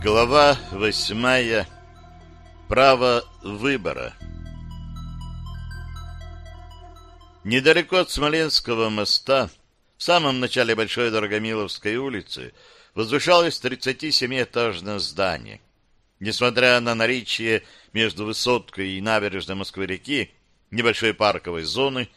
Глава восьмая. Право выбора. Недалеко от Смоленского моста, в самом начале Большой Дорогомиловской улицы, возвышалось 37-этажное здание. Несмотря на наличие между высоткой и набережной Москвы-реки небольшой парковой зоны,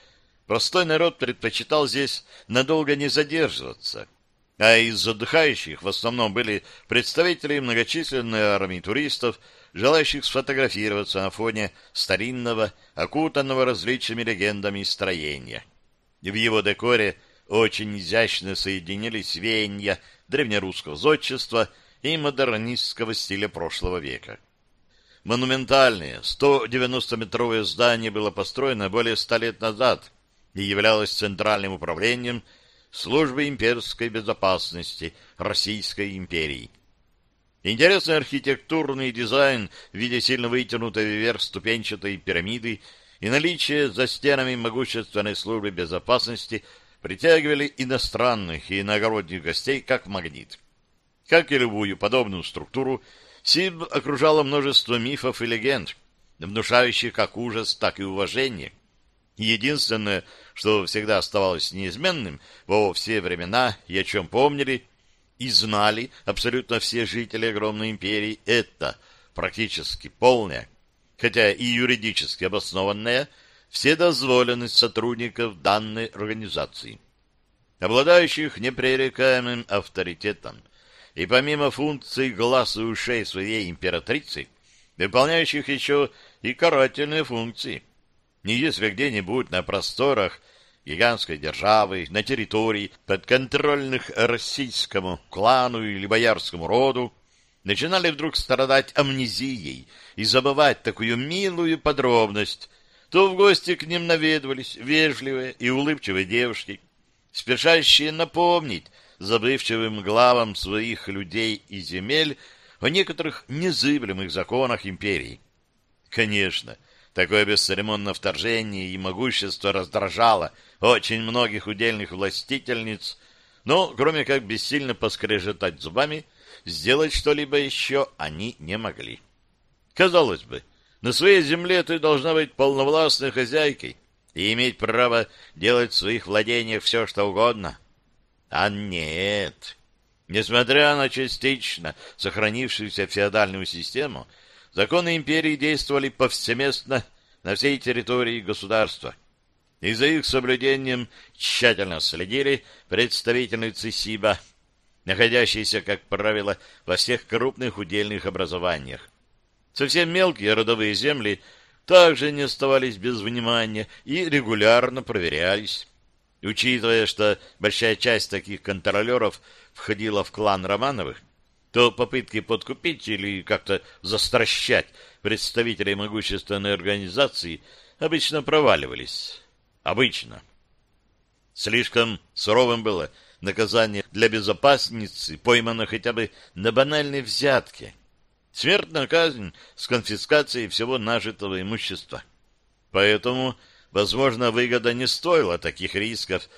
простой народ предпочитал здесь надолго не задерживаться – а из отдыхающих в основном были представители многочисленной армии туристов, желающих сфотографироваться на фоне старинного, окутанного различными легендами строения. В его декоре очень изящно соединились веяния древнерусского зодчества и модернистского стиля прошлого века. Монументальное 190-метровое здание было построено более ста лет назад и являлось центральным управлением службы имперской безопасности Российской империи. Интересный архитектурный дизайн в виде сильно вытянутой вверх ступенчатой пирамиды и наличие за стенами могущественной службы безопасности притягивали иностранных и иногородних гостей как магнит. Как и любую подобную структуру, Сиб окружало множество мифов и легенд, внушающих как ужас, так и уважение. Единственное, что всегда оставалось неизменным во все времена и о чем помнили и знали абсолютно все жители огромной империи, это практически полная, хотя и юридически обоснованная, вседозволенность сотрудников данной организации, обладающих непререкаемым авторитетом, и помимо функций глаз и ушей своей императрицы, выполняющих еще и карательные функции – не если где-нибудь на просторах гигантской державы, на территории, подконтрольных российскому клану или боярскому роду, начинали вдруг страдать амнезией и забывать такую милую подробность, то в гости к ним наведывались вежливые и улыбчивые девушки, спешащие напомнить забывчивым главам своих людей и земель о некоторых незыблемых законах империи. Конечно, Такое бесцеремонное вторжение и могущество раздражало очень многих удельных властительниц, но, кроме как бессильно поскрежетать зубами, сделать что-либо еще они не могли. Казалось бы, на своей земле ты должна быть полновластной хозяйкой и иметь право делать в своих владениях все, что угодно. А нет. Несмотря на частично сохранившуюся феодальную систему, законы империи действовали повсеместно на всей территории государства. И за их соблюдением тщательно следили представительницы ЦИСИБа, находящиеся, как правило, во всех крупных удельных образованиях. Совсем мелкие родовые земли также не оставались без внимания и регулярно проверялись. Учитывая, что большая часть таких контролеров входила в клан Романовых, то попытки подкупить или как-то застращать представителей могущественной организации обычно проваливались. Обычно. Слишком суровым было наказание для безопасницы, пойманной хотя бы на банальной взятке. Смертная казнь с конфискацией всего нажитого имущества. Поэтому, возможно, выгода не стоила таких рисков,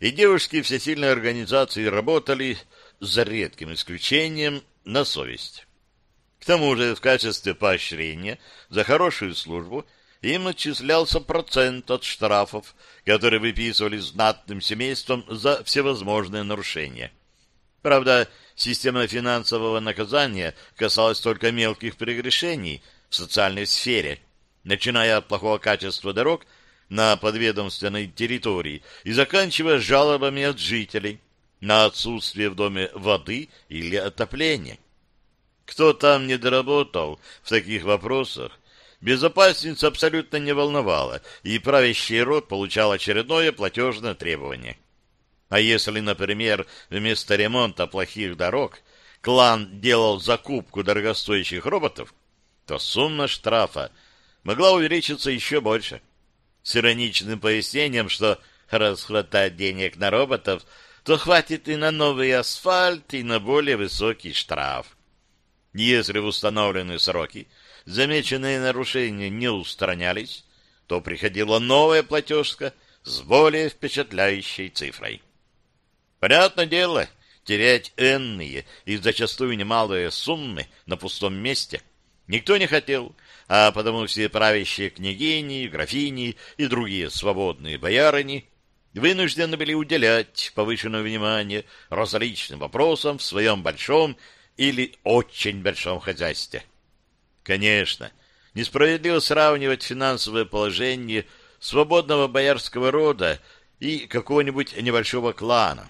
и девушки всесильной организации работали за редким исключением, на совесть. К тому же в качестве поощрения за хорошую службу им отчислялся процент от штрафов, которые выписывали знатным семейством за всевозможные нарушения. Правда, система финансового наказания касалась только мелких прегрешений в социальной сфере, начиная от плохого качества дорог на подведомственной территории и заканчивая жалобами от жителей – на отсутствие в доме воды или отопления. Кто там не доработал в таких вопросах, безопасница абсолютно не волновала, и правящий род получал очередное платежное требование. А если, например, вместо ремонта плохих дорог клан делал закупку дорогостоящих роботов, то сумма штрафа могла увеличиться еще больше. С ироничным пояснением, что раз хватает денег на роботов, то хватит и на новый асфальт, и на более высокий штраф. Если в установленные сроки замеченные нарушения не устранялись, то приходила новая платежка с более впечатляющей цифрой. Понятное дело, терять энные и зачастую немалые суммы на пустом месте никто не хотел, а потому все правящие княгини, графини и другие свободные боярыни вынуждены были уделять повышенное внимание различным вопросам в своем большом или очень большом хозяйстве. Конечно, несправедливо сравнивать финансовое положение свободного боярского рода и какого-нибудь небольшого клана.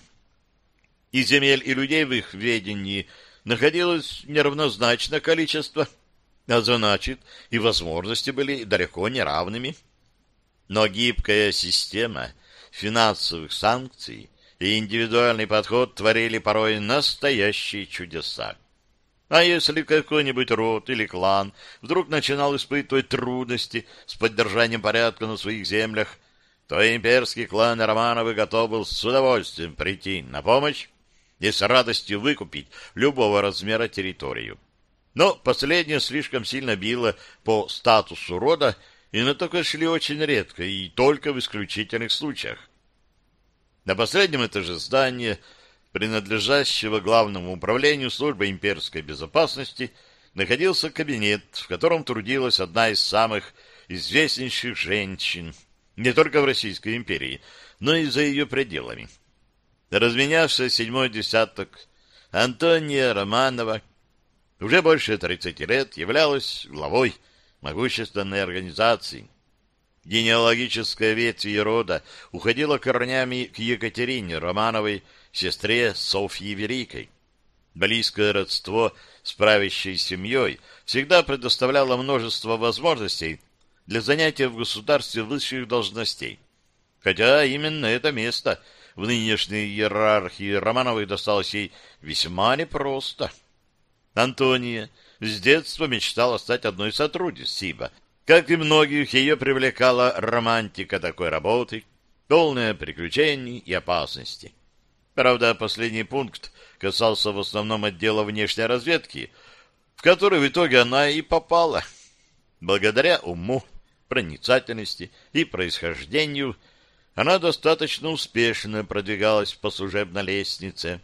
И земель, и людей в их ведении находилось неравнозначное количество, а значит, и возможности были далеко не равными. Но гибкая система финансовых санкций и индивидуальный подход творили порой настоящие чудеса. А если какой-нибудь род или клан вдруг начинал испытывать трудности с поддержанием порядка на своих землях, то имперский клан Романовы готов был с удовольствием прийти на помощь и с радостью выкупить любого размера территорию. Но последнее слишком сильно било по статусу рода, и на такое шли очень редко и только в исключительных случаях. На последнем этаже здания принадлежащего главному управлению службы имперской безопасности, находился кабинет, в котором трудилась одна из самых известнейших женщин не только в Российской империи, но и за ее пределами. Разменявшая седьмой десяток, Антония Романова уже больше 30 лет являлась главой могущественной организации. Генеалогическая ветвь ее рода уходила корнями к Екатерине Романовой, сестре Софьи Великой. Близкое родство с правящей семьей всегда предоставляло множество возможностей для занятия в государстве высших должностей. Хотя именно это место в нынешней иерархии Романовой досталось ей весьма непросто. Антония с детства мечтала стать одной из сотрудниц СИБа. Как и многих, ее привлекала романтика такой работы, полная приключений и опасностей. Правда, последний пункт касался в основном отдела внешней разведки, в который в итоге она и попала. Благодаря уму, проницательности и происхождению она достаточно успешно продвигалась по служебной лестнице,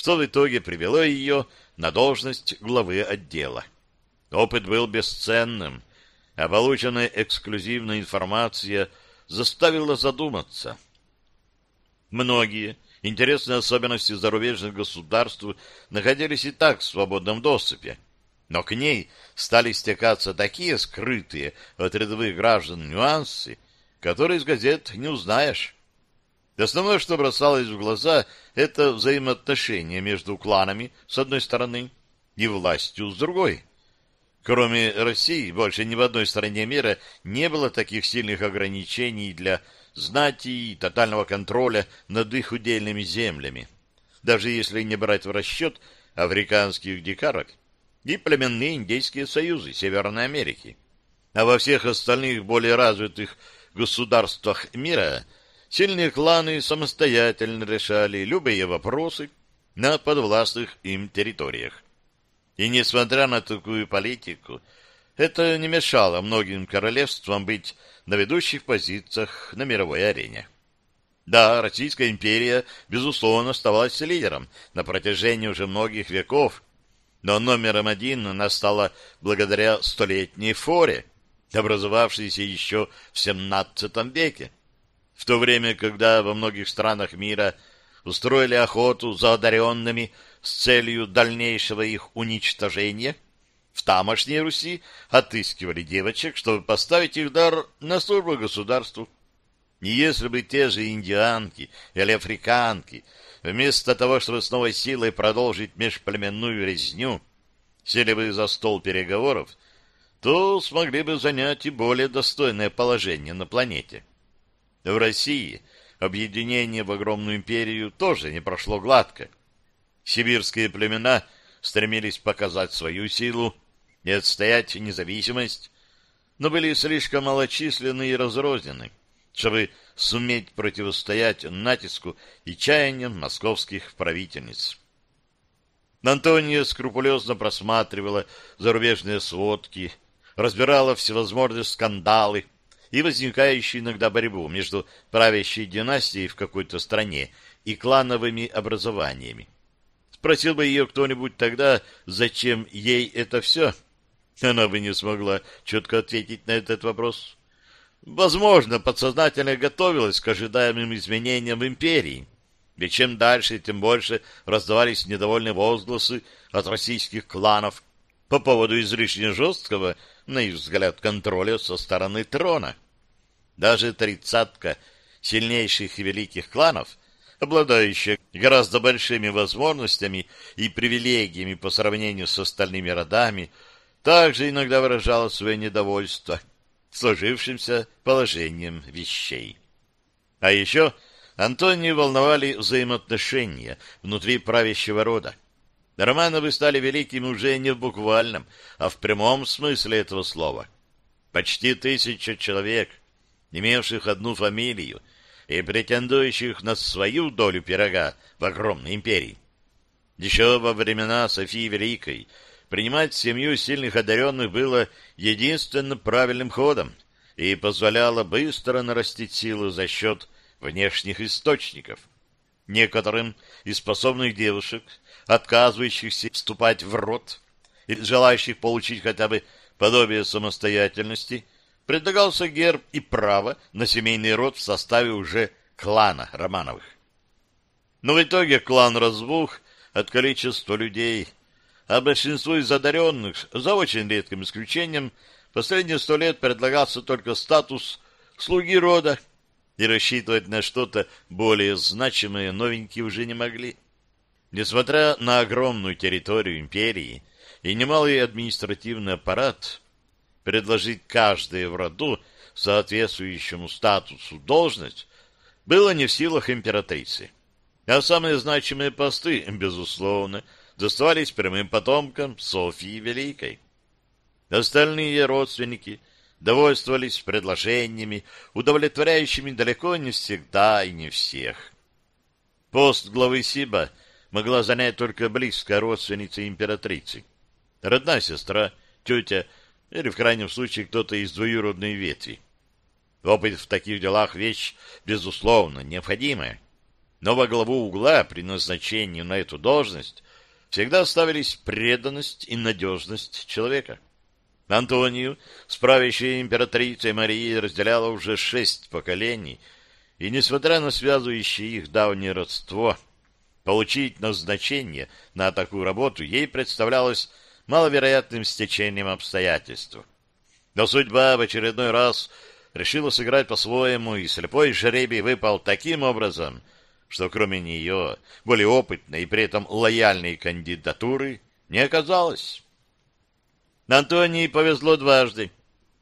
что в итоге привело ее на должность главы отдела. Опыт был бесценным, а полученная эксклюзивная информация заставила задуматься. Многие Интересные особенности зарубежных государств находились и так в свободном доступе, но к ней стали стекаться такие скрытые от рядовых граждан нюансы, которые из газет не узнаешь. Основное, что бросалось в глаза, это взаимоотношения между кланами, с одной стороны, и властью, с другой. Кроме России, больше ни в одной стране мира не было таких сильных ограничений для знати и тотального контроля над их удельными землями, даже если не брать в расчет африканских дикарок и племенные индейские союзы Северной Америки. А во всех остальных более развитых государствах мира сильные кланы самостоятельно решали любые вопросы на подвластных им территориях. И несмотря на такую политику, это не мешало многим королевствам быть на ведущих позициях на мировой арене. Да, Российская империя, безусловно, оставалась лидером на протяжении уже многих веков, но номером один она стала благодаря столетней форе, образовавшейся еще в XVII веке, в то время, когда во многих странах мира устроили охоту за одаренными с целью дальнейшего их уничтожения – в тамошней Руси отыскивали девочек, чтобы поставить их дар на службу государству. И если бы те же индианки или африканки, вместо того, чтобы с новой силой продолжить межплеменную резню, сели бы за стол переговоров, то смогли бы занять и более достойное положение на планете. В России объединение в огромную империю тоже не прошло гладко. Сибирские племена стремились показать свою силу, и отстоять независимость, но были слишком малочисленны и разрознены, чтобы суметь противостоять натиску и чаяниям московских правительниц. Антония скрупулезно просматривала зарубежные сводки, разбирала всевозможные скандалы и возникающую иногда борьбу между правящей династией в какой-то стране и клановыми образованиями. Спросил бы ее кто-нибудь тогда, зачем ей это все, она бы не смогла четко ответить на этот вопрос. Возможно, подсознательно готовилась к ожидаемым изменениям в империи. Ведь чем дальше, тем больше раздавались недовольные возгласы от российских кланов по поводу излишне жесткого, на их взгляд, контроля со стороны трона. Даже тридцатка сильнейших и великих кланов, обладающая гораздо большими возможностями и привилегиями по сравнению с остальными родами, также иногда выражала свое недовольство сложившимся положением вещей. А еще Антонию волновали взаимоотношения внутри правящего рода. Романовы стали великими уже не в буквальном, а в прямом смысле этого слова. Почти тысяча человек, имевших одну фамилию и претендующих на свою долю пирога в огромной империи. Еще во времена Софии Великой принимать семью сильных одаренных было единственно правильным ходом и позволяло быстро нарастить силы за счет внешних источников. Некоторым из способных девушек, отказывающихся вступать в род или желающих получить хотя бы подобие самостоятельности, предлагался герб и право на семейный род в составе уже клана Романовых. Но в итоге клан разбух от количества людей – а большинству из одаренных, за очень редким исключением, последние сто лет предлагался только статус слуги рода, и рассчитывать на что-то более значимое новенькие уже не могли. Несмотря на огромную территорию империи и немалый административный аппарат, предложить каждое в роду соответствующему статусу должность было не в силах императрицы. А самые значимые посты, безусловно, доставались прямым потомкам Софии Великой. Остальные родственники довольствовались предложениями, удовлетворяющими далеко не всегда и не всех. Пост главы Сиба могла занять только близкая родственница императрицы, родная сестра, тетя или, в крайнем случае, кто-то из двоюродной ветви. Опыт в таких делах вещь, безусловно, необходимая. Но во главу угла при назначении на эту должность всегда ставились преданность и надежность человека. Антонию с правящей императрицей Марией разделяло уже шесть поколений, и, несмотря на связывающее их давнее родство, получить назначение на такую работу ей представлялось маловероятным стечением обстоятельств. Но судьба в очередной раз решила сыграть по-своему, и слепой жребий выпал таким образом — что кроме нее более опытной и при этом лояльной кандидатуры не оказалось. Антонии повезло дважды.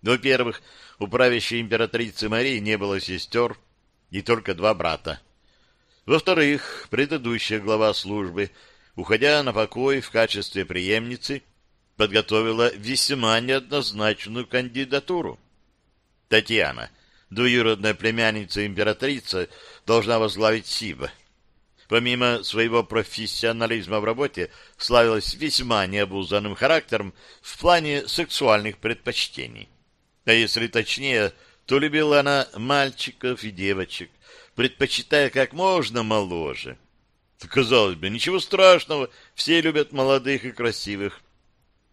Во-первых, у правящей императрицы Марии не было сестер и только два брата. Во-вторых, предыдущая глава службы, уходя на покой в качестве преемницы, подготовила весьма неоднозначную кандидатуру. Татьяна, двоюродная племянница императрицы, должна возглавить СИБ. Помимо своего профессионализма в работе, славилась весьма необузданным характером в плане сексуальных предпочтений. А если точнее, то любила она мальчиков и девочек, предпочитая как можно моложе. Казалось бы, ничего страшного, все любят молодых и красивых.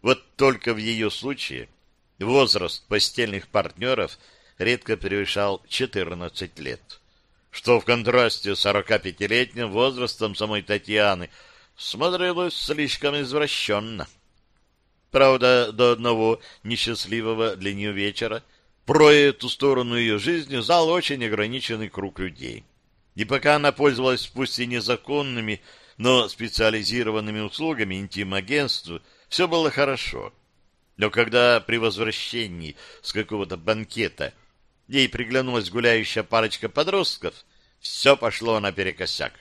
Вот только в ее случае возраст постельных партнеров редко превышал 14 лет что в контрасте с 45-летним возрастом самой Татьяны смотрелось слишком извращенно. Правда, до одного несчастливого для нее вечера про эту сторону ее жизни знал очень ограниченный круг людей. И пока она пользовалась пусть и незаконными, но специализированными услугами интим-агентства, все было хорошо. Но когда при возвращении с какого-то банкета – ей приглянулась гуляющая парочка подростков, все пошло наперекосяк.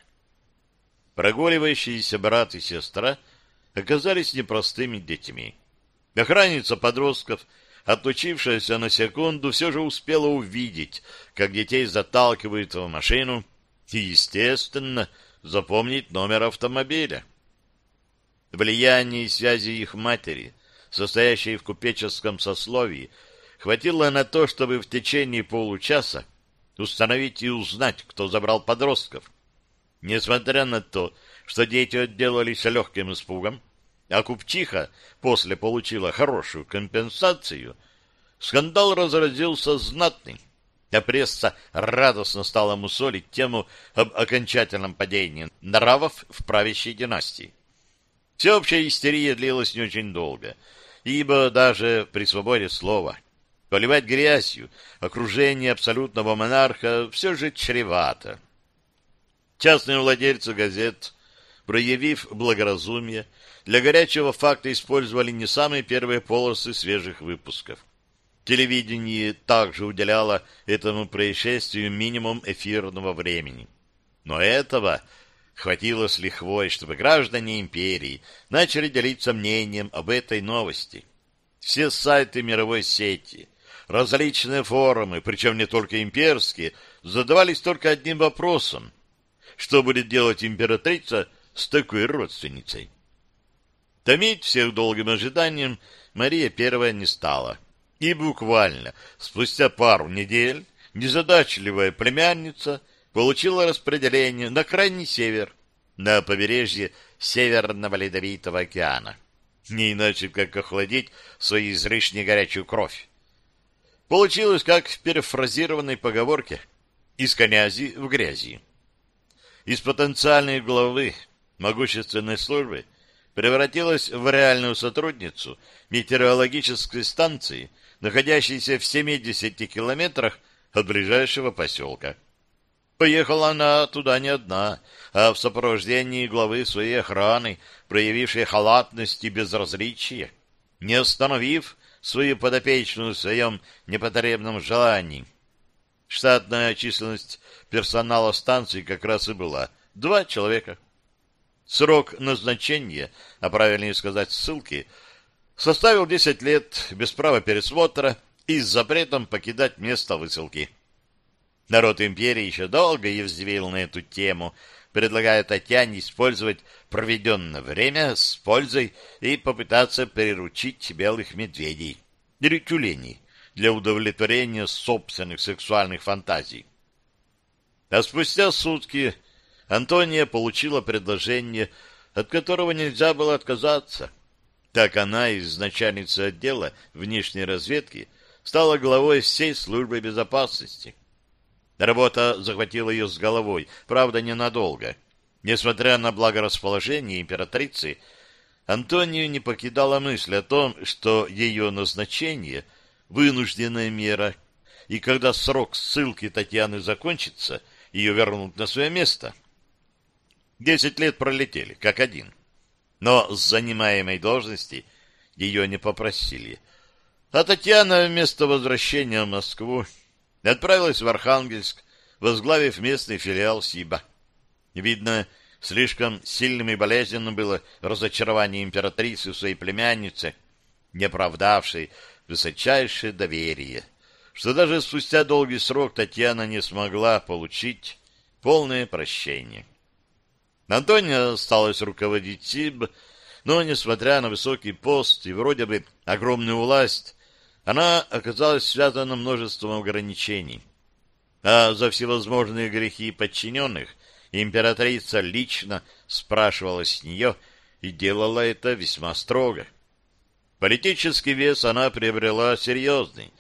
Прогуливающиеся брат и сестра оказались непростыми детьми. Охранница подростков, отлучившаяся на секунду, все же успела увидеть, как детей заталкивают в машину и, естественно, запомнить номер автомобиля. Влияние и связи их матери, состоящей в купеческом сословии, хватило на то, чтобы в течение получаса установить и узнать, кто забрал подростков. Несмотря на то, что дети отделались легким испугом, а купчиха после получила хорошую компенсацию, скандал разразился знатный, а пресса радостно стала мусолить тему об окончательном падении нравов в правящей династии. Всеобщая истерия длилась не очень долго, ибо даже при свободе слова поливать грязью окружение абсолютного монарха все же чревато. Частные владельцы газет, проявив благоразумие, для горячего факта использовали не самые первые полосы свежих выпусков. Телевидение также уделяло этому происшествию минимум эфирного времени. Но этого хватило с лихвой, чтобы граждане империи начали делиться мнением об этой новости. Все сайты мировой сети, различные форумы, причем не только имперские, задавались только одним вопросом. Что будет делать императрица с такой родственницей? Томить всех долгим ожиданием Мария Первая не стала. И буквально спустя пару недель незадачливая племянница получила распределение на крайний север, на побережье Северного Ледовитого океана. Не иначе, как охладить свою излишне горячую кровь. Получилось, как в перефразированной поговорке «из князи в грязи». Из потенциальной главы могущественной службы превратилась в реальную сотрудницу метеорологической станции, находящейся в 70 километрах от ближайшего поселка. Поехала она туда не одна, а в сопровождении главы своей охраны, проявившей халатность и безразличие, не остановив свою подопечную в своем непотребном желании. Штатная численность персонала станции как раз и была два человека. Срок назначения, а правильнее сказать ссылки, составил 10 лет без права пересмотра и с запретом покидать место высылки. Народ империи еще долго язвил на эту тему, предлагая Татьяне использовать проведенное время с пользой и попытаться приручить белых медведей или тюленей для удовлетворения собственных сексуальных фантазий. А спустя сутки Антония получила предложение, от которого нельзя было отказаться. Так она из начальницы отдела внешней разведки стала главой всей службы безопасности. Работа захватила ее с головой, правда, ненадолго. Несмотря на благорасположение императрицы, Антонию не покидала мысль о том, что ее назначение — вынужденная мера, и когда срок ссылки Татьяны закончится, ее вернут на свое место — Десять лет пролетели, как один. Но с занимаемой должности ее не попросили. А Татьяна вместо возвращения в Москву отправилась в Архангельск, возглавив местный филиал СИБа. Видно, слишком сильным и болезненным было разочарование императрицы в своей племяннице, не оправдавшей высочайшее доверие, что даже спустя долгий срок Татьяна не смогла получить полное прощение. Антония осталась руководить СИБ, но, несмотря на высокий пост и вроде бы огромную власть, она оказалась связана множеством ограничений. А за всевозможные грехи подчиненных императрица лично спрашивала с нее и делала это весьма строго. Политический вес она приобрела серьезный,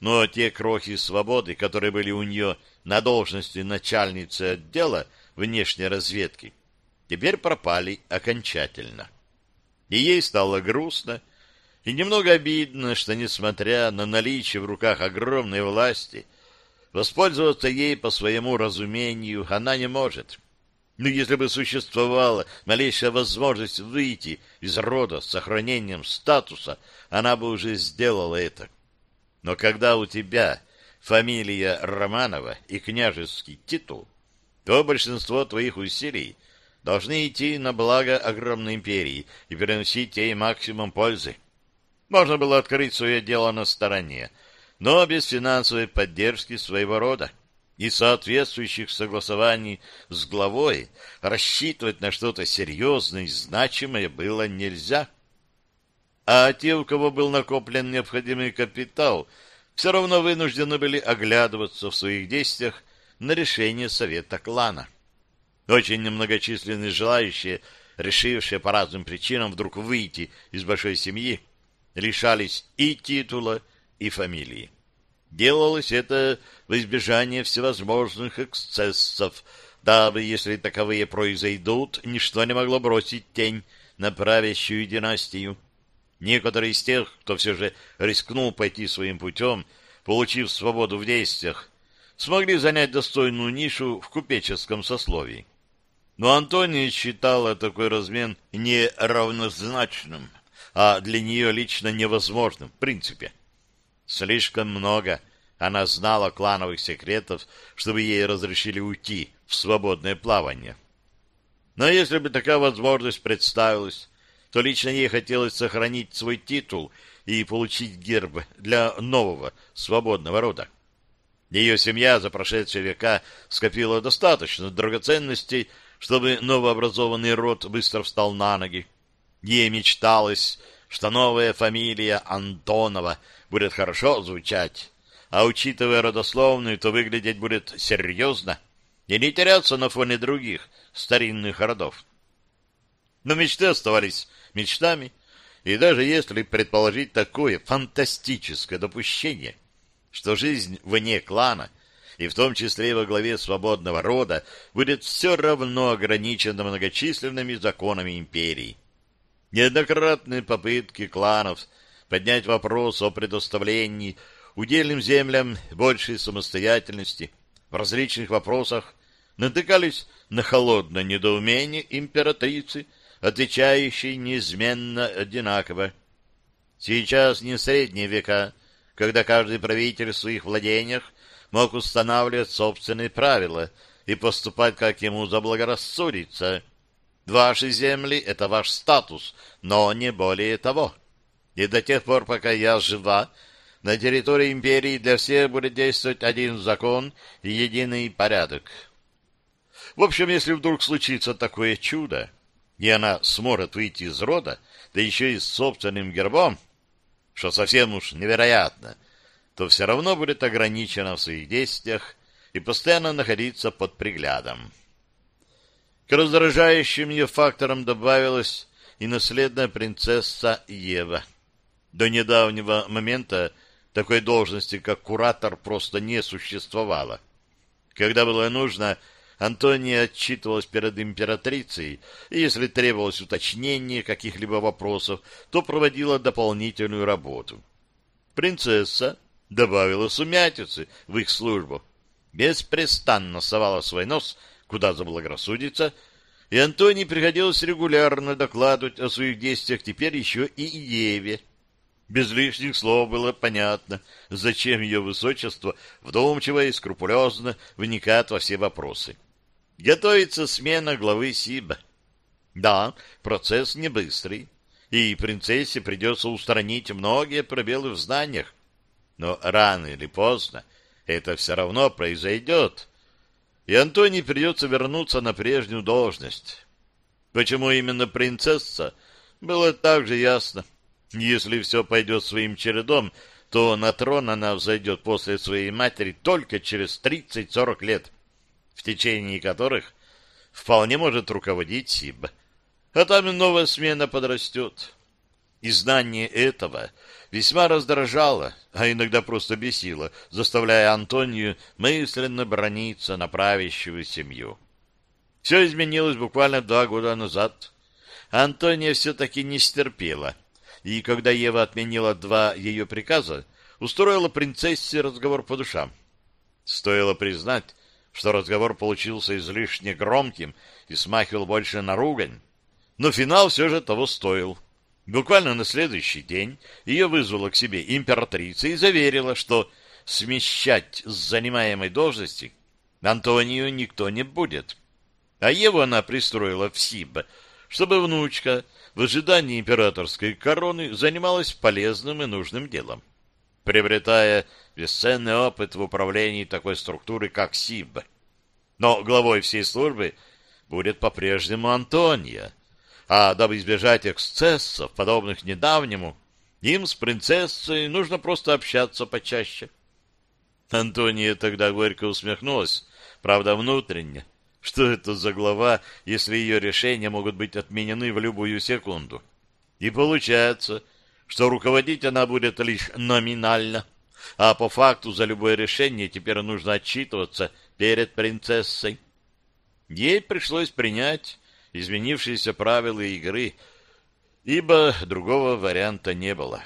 но те крохи свободы, которые были у нее на должности начальницы отдела внешней разведки, теперь пропали окончательно. И ей стало грустно и немного обидно, что, несмотря на наличие в руках огромной власти, воспользоваться ей по своему разумению она не может. Но если бы существовала малейшая возможность выйти из рода с сохранением статуса, она бы уже сделала это. Но когда у тебя фамилия Романова и княжеский титул, то большинство твоих усилий должны идти на благо огромной империи и приносить ей максимум пользы. Можно было открыть свое дело на стороне, но без финансовой поддержки своего рода и соответствующих согласований с главой рассчитывать на что-то серьезное и значимое было нельзя. А те, у кого был накоплен необходимый капитал, все равно вынуждены были оглядываться в своих действиях на решение совета клана. Очень немногочисленные желающие, решившие по разным причинам вдруг выйти из большой семьи, лишались и титула, и фамилии. Делалось это в избежание всевозможных эксцессов, дабы, если таковые произойдут, ничто не могло бросить тень на правящую династию. Некоторые из тех, кто все же рискнул пойти своим путем, получив свободу в действиях, смогли занять достойную нишу в купеческом сословии. Но Антоний считала такой размен неравнозначным, а для нее лично невозможным в принципе. Слишком много она знала клановых секретов, чтобы ей разрешили уйти в свободное плавание. Но если бы такая возможность представилась, то лично ей хотелось сохранить свой титул и получить герб для нового свободного рода. Ее семья за прошедшие века скопила достаточно драгоценностей, чтобы новообразованный род быстро встал на ноги. Ей мечталось, что новая фамилия Антонова будет хорошо звучать, а учитывая родословную, то выглядеть будет серьезно и не теряться на фоне других старинных родов. Но мечты оставались мечтами, и даже если предположить такое фантастическое допущение, что жизнь вне клана, и в том числе во главе свободного рода, будет все равно ограничена многочисленными законами империи. Неоднократные попытки кланов поднять вопрос о предоставлении удельным землям большей самостоятельности в различных вопросах натыкались на холодное недоумение императрицы отвечающий неизменно одинаково. Сейчас не средние века, когда каждый правитель в своих владениях мог устанавливать собственные правила и поступать, как ему заблагорассудится. Ваши земли — это ваш статус, но не более того. И до тех пор, пока я жива, на территории империи для всех будет действовать один закон и единый порядок. В общем, если вдруг случится такое чудо, и она сможет выйти из рода, да еще и с собственным гербом, что совсем уж невероятно, то все равно будет ограничена в своих действиях и постоянно находиться под приглядом. К раздражающим ее факторам добавилась и наследная принцесса Ева. До недавнего момента такой должности, как куратор, просто не существовало. Когда было нужно, Антония отчитывалась перед императрицей, и если требовалось уточнение каких-либо вопросов, то проводила дополнительную работу. Принцесса добавила сумятицы в их службу, беспрестанно совала свой нос, куда заблагорассудится, и Антонии приходилось регулярно докладывать о своих действиях теперь еще и Еве. Без лишних слов было понятно, зачем ее высочество вдумчиво и скрупулезно вникает во все вопросы. Готовится смена главы СИБа. Да, процесс не быстрый, и принцессе придется устранить многие пробелы в знаниях. Но рано или поздно это все равно произойдет, и Антонии придется вернуться на прежнюю должность. Почему именно принцесса, было также ясно. Если все пойдет своим чередом, то на трон она взойдет после своей матери только через 30-40 лет в течение которых вполне может руководить СИБ. А там и новая смена подрастет. И знание этого весьма раздражало, а иногда просто бесило, заставляя Антонию мысленно брониться на правящую семью. Все изменилось буквально два года назад. Антония все-таки не стерпела, и когда Ева отменила два ее приказа, устроила принцессе разговор по душам. Стоило признать, что разговор получился излишне громким и смахивал больше на ругань. Но финал все же того стоил. Буквально на следующий день ее вызвала к себе императрица и заверила, что смещать с занимаемой должности Антонию никто не будет. А Еву она пристроила в СИБ, чтобы внучка в ожидании императорской короны занималась полезным и нужным делом, приобретая бесценный опыт в управлении такой структуры, как СИБ. Но главой всей службы будет по-прежнему Антония, а дабы избежать эксцессов, подобных недавнему, им с принцессой нужно просто общаться почаще. Антония тогда горько усмехнулась, правда, внутренне, Что это за глава, если ее решения могут быть отменены в любую секунду? И получается, что руководить она будет лишь номинально, а по факту за любое решение теперь нужно отчитываться перед принцессой. Ей пришлось принять изменившиеся правила игры, ибо другого варианта не было.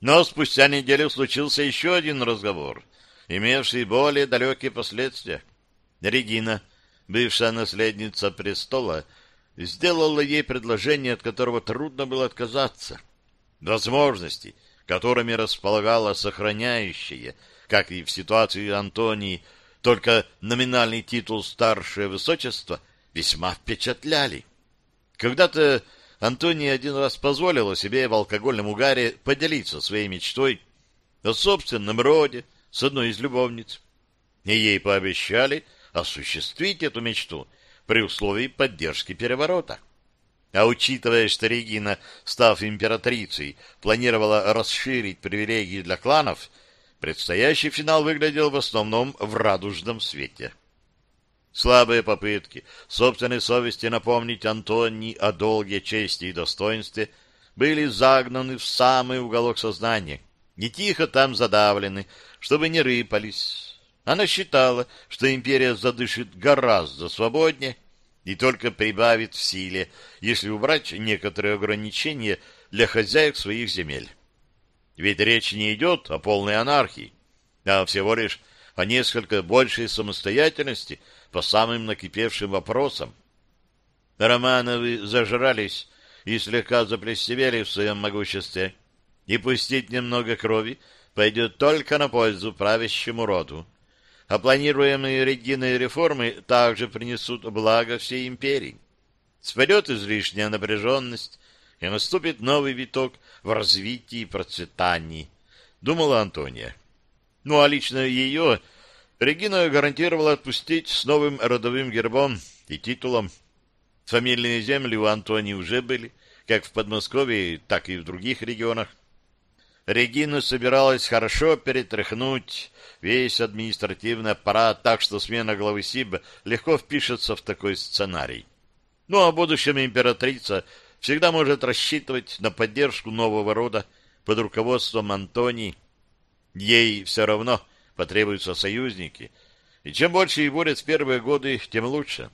Но спустя неделю случился еще один разговор, имевший более далекие последствия. Регина, бывшая наследница престола, сделала ей предложение, от которого трудно было отказаться. Возможности, которыми располагала сохраняющая, как и в ситуации Антонии, только номинальный титул «старшее высочество» весьма впечатляли. Когда-то Антония один раз позволила себе в алкогольном угаре поделиться своей мечтой о собственном роде с одной из любовниц. И ей пообещали осуществить эту мечту при условии поддержки переворота. А учитывая, что Регина, став императрицей, планировала расширить привилегии для кланов, предстоящий финал выглядел в основном в радужном свете. Слабые попытки собственной совести напомнить Антонии о долге, чести и достоинстве были загнаны в самый уголок сознания, не тихо там задавлены, чтобы не рыпались. Она считала, что империя задышит гораздо свободнее и только прибавит в силе, если убрать некоторые ограничения для хозяек своих земель. Ведь речь не идет о полной анархии, а всего лишь о несколько большей самостоятельности – по самым накипевшим вопросам. Романовы зажрались и слегка заплесневели в своем могуществе, и пустить немного крови пойдет только на пользу правящему роду. А планируемые Региной реформы также принесут благо всей империи. Спадет излишняя напряженность, и наступит новый виток в развитии и процветании, думала Антония. Ну, а лично ее Регина гарантировала отпустить с новым родовым гербом и титулом. Фамильные земли у Антонии уже были, как в Подмосковье, так и в других регионах. Регина собиралась хорошо перетряхнуть весь административный аппарат, так что смена главы СИБ легко впишется в такой сценарий. Ну а будущая императрица всегда может рассчитывать на поддержку нового рода под руководством Антонии. Ей все равно — потребуются союзники, и чем больше их будет в первые годы, тем лучше.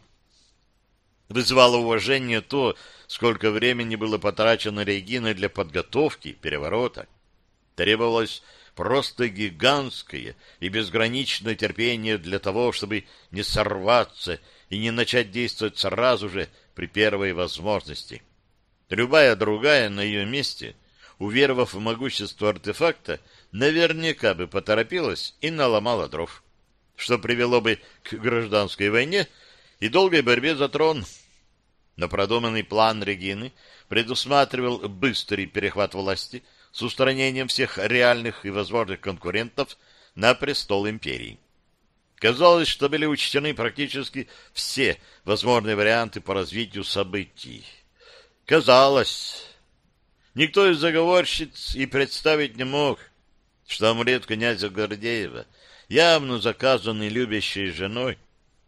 Вызывало уважение то, сколько времени было потрачено Региной для подготовки переворота. Требовалось просто гигантское и безграничное терпение для того, чтобы не сорваться и не начать действовать сразу же при первой возможности. Любая другая на ее месте, уверовав в могущество артефакта, наверняка бы поторопилась и наломала дров, что привело бы к гражданской войне и долгой борьбе за трон. Но продуманный план Регины предусматривал быстрый перехват власти с устранением всех реальных и возможных конкурентов на престол империи. Казалось, что были учтены практически все возможные варианты по развитию событий. Казалось, никто из заговорщиц и представить не мог, что амулет князя Гордеева, явно заказанный любящей женой,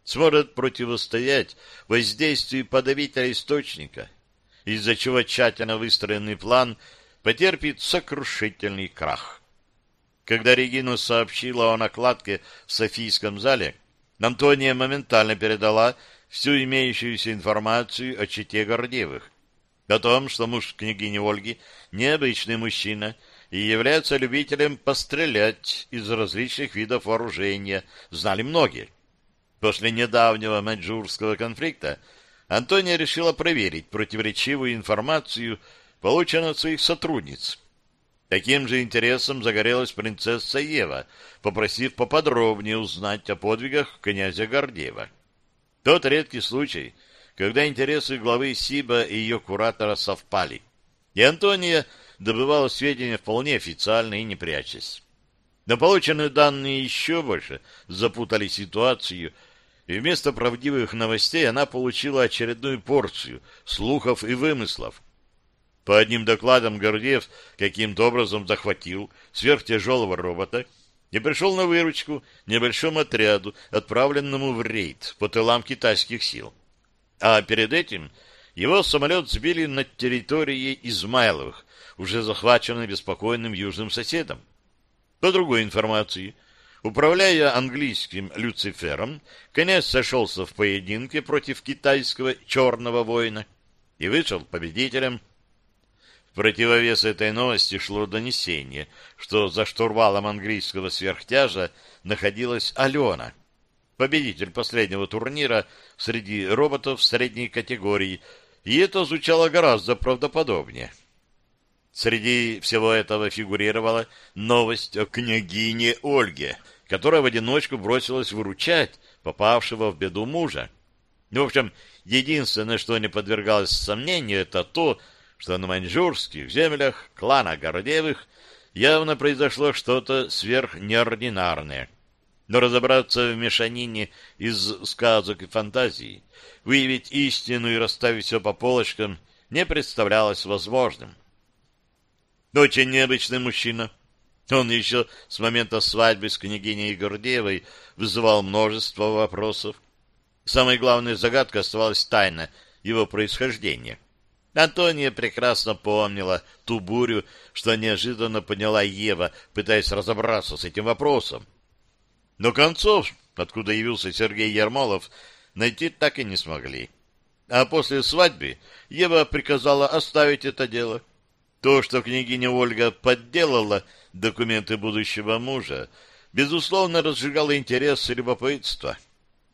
сможет противостоять воздействию подавителя источника, из-за чего тщательно выстроенный план потерпит сокрушительный крах. Когда Регина сообщила о накладке в Софийском зале, Антония моментально передала всю имеющуюся информацию о чете Гордеевых, о том, что муж княгини Ольги необычный мужчина — и является любителем пострелять из различных видов вооружения, знали многие. После недавнего маньчжурского конфликта Антония решила проверить противоречивую информацию, полученную от своих сотрудниц. Таким же интересом загорелась принцесса Ева, попросив поподробнее узнать о подвигах князя Гордеева. Тот редкий случай, когда интересы главы Сиба и ее куратора совпали. И Антония добывала сведения вполне официально и не прячась. Но полученные данные еще больше запутали ситуацию, и вместо правдивых новостей она получила очередную порцию слухов и вымыслов. По одним докладам Гордеев каким-то образом захватил сверхтяжелого робота и пришел на выручку небольшому отряду, отправленному в рейд по тылам китайских сил. А перед этим его самолет сбили над территорией Измайловых, уже захваченной беспокойным южным соседом. По другой информации, управляя английским Люцифером, князь сошелся в поединке против китайского черного воина и вышел победителем. В противовес этой новости шло донесение, что за штурвалом английского сверхтяжа находилась Алена, победитель последнего турнира среди роботов средней категории, и это звучало гораздо правдоподобнее. Среди всего этого фигурировала новость о княгине Ольге, которая в одиночку бросилась выручать попавшего в беду мужа. В общем, единственное, что не подвергалось сомнению, это то, что на маньчжурских землях клана Гордеевых явно произошло что-то сверхнеординарное. Но разобраться в мешанине из сказок и фантазий, выявить истину и расставить все по полочкам не представлялось возможным. Очень необычный мужчина. Он еще с момента свадьбы с княгиней Гордеевой вызывал множество вопросов. Самой главной загадкой оставалась тайна его происхождения. Антония прекрасно помнила ту бурю, что неожиданно поняла Ева, пытаясь разобраться с этим вопросом. Но концов, откуда явился Сергей Ермолов, найти так и не смогли. А после свадьбы Ева приказала оставить это дело. То, что княгиня Ольга подделала документы будущего мужа, безусловно, разжигало интерес и любопытство.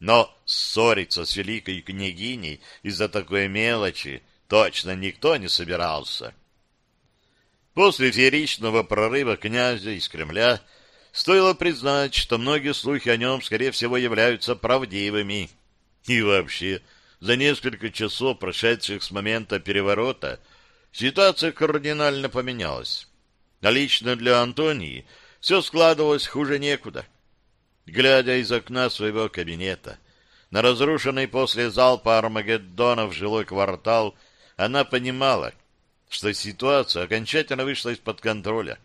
Но ссориться с великой княгиней из-за такой мелочи точно никто не собирался. После фееричного прорыва князя из Кремля стоило признать, что многие слухи о нем, скорее всего, являются правдивыми. И вообще, за несколько часов, прошедших с момента переворота, ситуация кардинально поменялась. А лично для Антонии все складывалось хуже некуда. Глядя из окна своего кабинета на разрушенный после залпа Армагеддонов жилой квартал, она понимала, что ситуация окончательно вышла из-под контроля.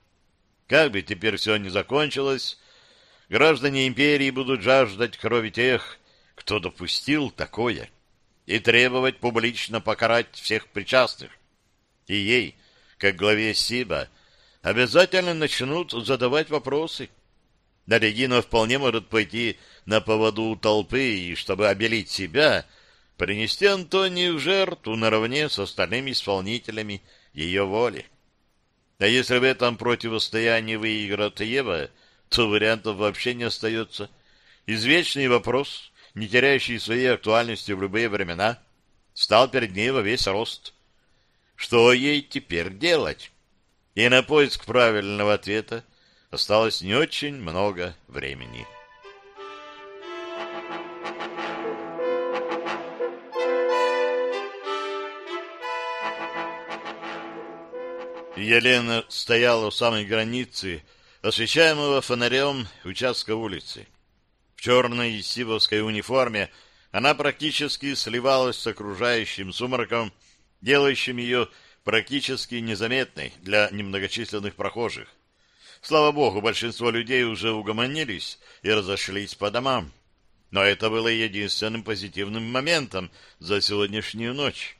Как бы теперь все ни закончилось, граждане империи будут жаждать крови тех, кто допустил такое, и требовать публично покарать всех причастных. И ей, как главе СИБа, обязательно начнут задавать вопросы. Нарегина вполне может пойти на поводу толпы, и, чтобы обелить себя, принести Антонию в жертву наравне с остальными исполнителями ее воли. А если в этом противостоянии выиграет Ева, то вариантов вообще не остается. Извечный вопрос, не теряющий своей актуальности в любые времена, стал перед ней во весь рост. Что ей теперь делать? И на поиск правильного ответа осталось не очень много времени. Елена стояла у самой границы, освещаемого фонарем участка улицы. В черной сивовской униформе она практически сливалась с окружающим сумраком, делающим ее практически незаметной для немногочисленных прохожих. Слава богу, большинство людей уже угомонились и разошлись по домам. Но это было единственным позитивным моментом за сегодняшнюю ночь.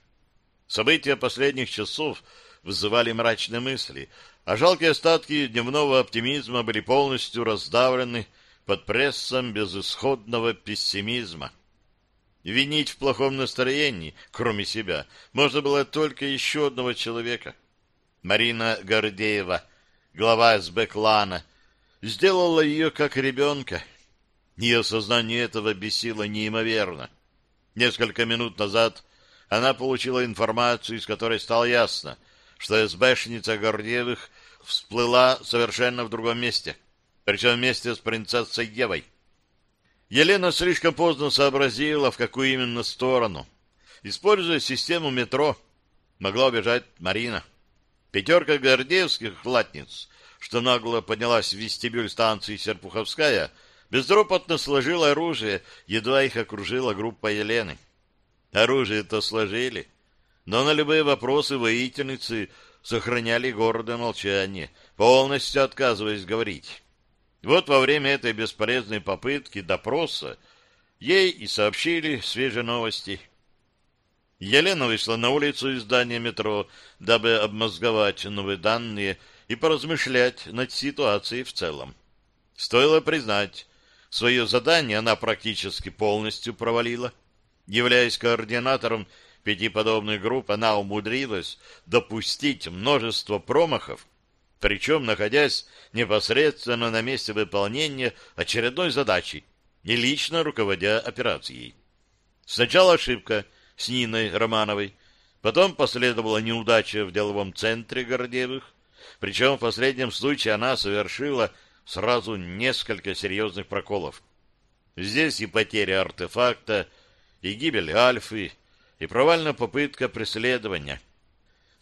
События последних часов вызывали мрачные мысли, а жалкие остатки дневного оптимизма были полностью раздавлены под прессом безысходного пессимизма. Винить в плохом настроении, кроме себя, можно было только еще одного человека. Марина Гордеева, глава СБ-клана, сделала ее как ребенка. Ее сознание этого бесило неимоверно. Несколько минут назад она получила информацию, из которой стало ясно, что СБшница Гордеевых всплыла совершенно в другом месте, причем вместе с принцессой Евой. Елена слишком поздно сообразила, в какую именно сторону. Используя систему метро, могла убежать Марина. Пятерка гордеевских латниц, что нагло поднялась в вестибюль станции Серпуховская, безропотно сложила оружие, едва их окружила группа Елены. Оружие-то сложили, но на любые вопросы воительницы сохраняли гордое молчание, полностью отказываясь говорить. Вот во время этой бесполезной попытки допроса ей и сообщили свежие новости. Елена вышла на улицу из здания метро, дабы обмозговать новые данные и поразмышлять над ситуацией в целом. Стоило признать, свое задание она практически полностью провалила. Являясь координатором пяти подобных групп, она умудрилась допустить множество промахов, причем находясь непосредственно на месте выполнения очередной задачи и лично руководя операцией. Сначала ошибка с Ниной Романовой, потом последовала неудача в деловом центре Гордеевых, причем в последнем случае она совершила сразу несколько серьезных проколов. Здесь и потеря артефакта, и гибель Альфы, и провальная попытка преследования.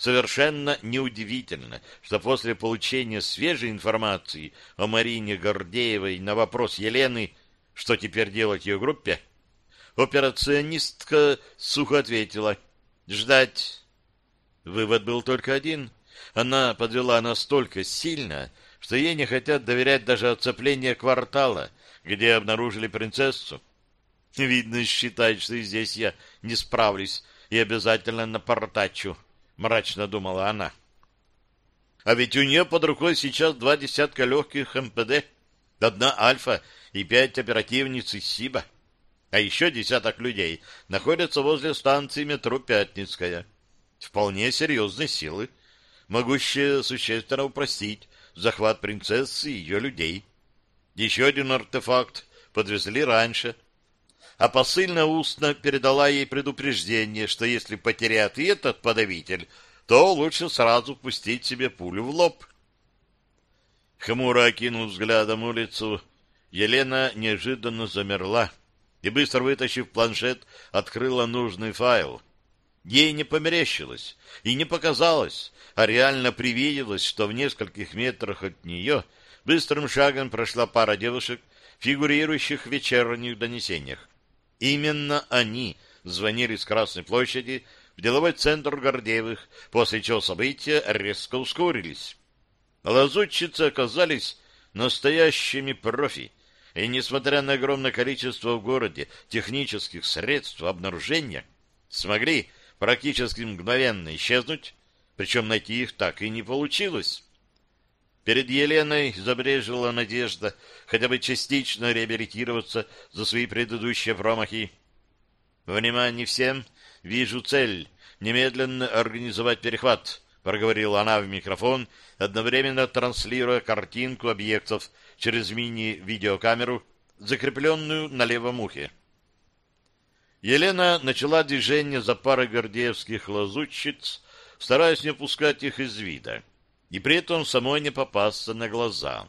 Совершенно неудивительно, что после получения свежей информации о Марине Гордеевой на вопрос Елены, что теперь делать ее группе, операционистка сухо ответила «Ждать». Вывод был только один. Она подвела настолько сильно, что ей не хотят доверять даже оцепление квартала, где обнаружили принцессу. Видно, считает, что и здесь я не справлюсь и обязательно напортачу, — мрачно думала она. А ведь у нее под рукой сейчас два десятка легких МПД, одна Альфа и пять оперативниц из СИБа. А еще десяток людей находятся возле станции метро Пятницкая. Вполне серьезные силы, могущие существенно упростить захват принцессы и ее людей. Еще один артефакт подвезли раньше, а посыльно устно передала ей предупреждение, что если потеряет и этот подавитель, то лучше сразу пустить себе пулю в лоб. Хмуро окинув взглядом улицу, Елена неожиданно замерла и, быстро вытащив планшет, открыла нужный файл. Ей не померещилось и не показалось, а реально привиделось, что в нескольких метрах от нее быстрым шагом прошла пара девушек, фигурирующих в вечерних донесениях. Именно они звонили с Красной площади в деловой центр Гордеевых, после чего события резко ускорились. Лазутчицы оказались настоящими профи, и, несмотря на огромное количество в городе технических средств обнаружения, смогли практически мгновенно исчезнуть, причем найти их так и не получилось. Перед Еленой забрежила надежда хотя бы частично реабилитироваться за свои предыдущие промахи. «Внимание всем! Вижу цель! Немедленно организовать перехват!» — проговорила она в микрофон, одновременно транслируя картинку объектов через мини-видеокамеру, закрепленную на левом ухе. Елена начала движение за парой гордеевских лазутчиц, стараясь не упускать их из вида и при этом самой не попасться на глаза.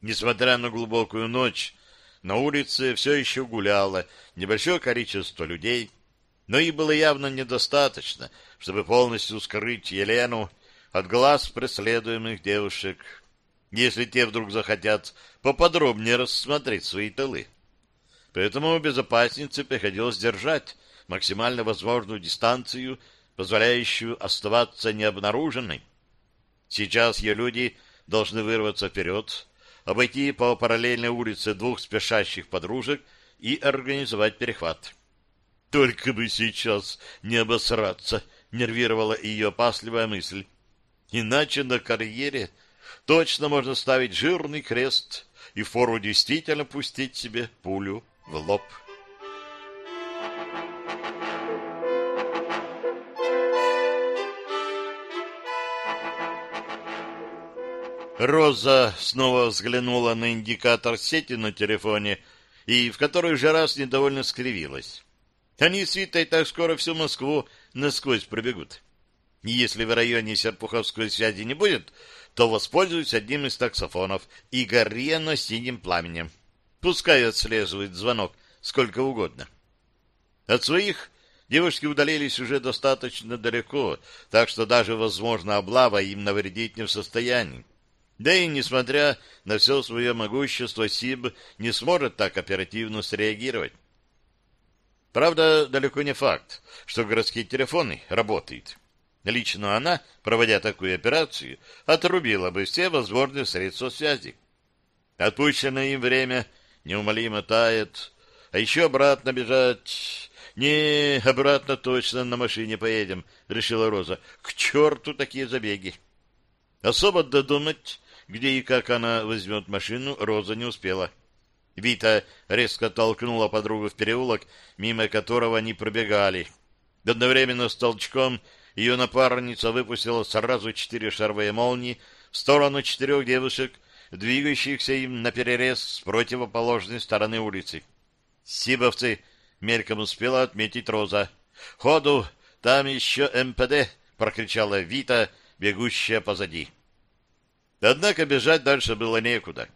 Несмотря на глубокую ночь, на улице все еще гуляло небольшое количество людей, но и было явно недостаточно, чтобы полностью скрыть Елену от глаз преследуемых девушек, если те вдруг захотят поподробнее рассмотреть свои тылы. Поэтому безопаснице приходилось держать максимально возможную дистанцию, позволяющую оставаться необнаруженной, Сейчас ее люди должны вырваться вперед, обойти по параллельной улице двух спешащих подружек и организовать перехват. Только бы сейчас не обосраться, нервировала ее опасливая мысль. Иначе на карьере точно можно ставить жирный крест и фору действительно пустить себе пулю в лоб. Роза снова взглянула на индикатор сети на телефоне и в который уже раз недовольно скривилась. Они с Витой так скоро всю Москву насквозь пробегут. Если в районе Серпуховской связи не будет, то воспользуюсь одним из таксофонов и гори оно синим пламенем. Пускай отслеживает звонок сколько угодно. От своих девушки удалились уже достаточно далеко, так что даже, возможно, облава им навредить не в состоянии. Да и, несмотря на все свое могущество, СИБ не сможет так оперативно среагировать. Правда, далеко не факт, что городские телефоны работают. Лично она, проводя такую операцию, отрубила бы все возможные средства связи. Отпущенное им время неумолимо тает, а еще обратно бежать... Не, обратно точно на машине поедем, решила Роза. К черту такие забеги. Особо додумать, где и как она возьмет машину, Роза не успела. Вита резко толкнула подругу в переулок, мимо которого они пробегали. Одновременно с толчком ее напарница выпустила сразу четыре шаровые молнии в сторону четырех девушек, двигающихся им наперерез с противоположной стороны улицы. «Сибовцы!» — мельком успела отметить Роза. «Ходу! Там еще МПД!» — прокричала Вита, бегущая позади. Однако бежать дальше было некуда.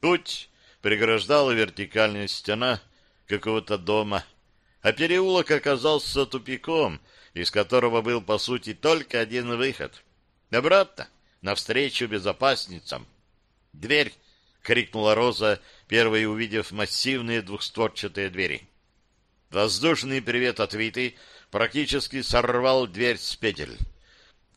Путь преграждала вертикальная стена какого-то дома, а переулок оказался тупиком, из которого был, по сути, только один выход. Обратно, навстречу безопасницам. «Дверь!» — крикнула Роза, первой увидев массивные двухстворчатые двери. Воздушный привет от Виты практически сорвал дверь с петель.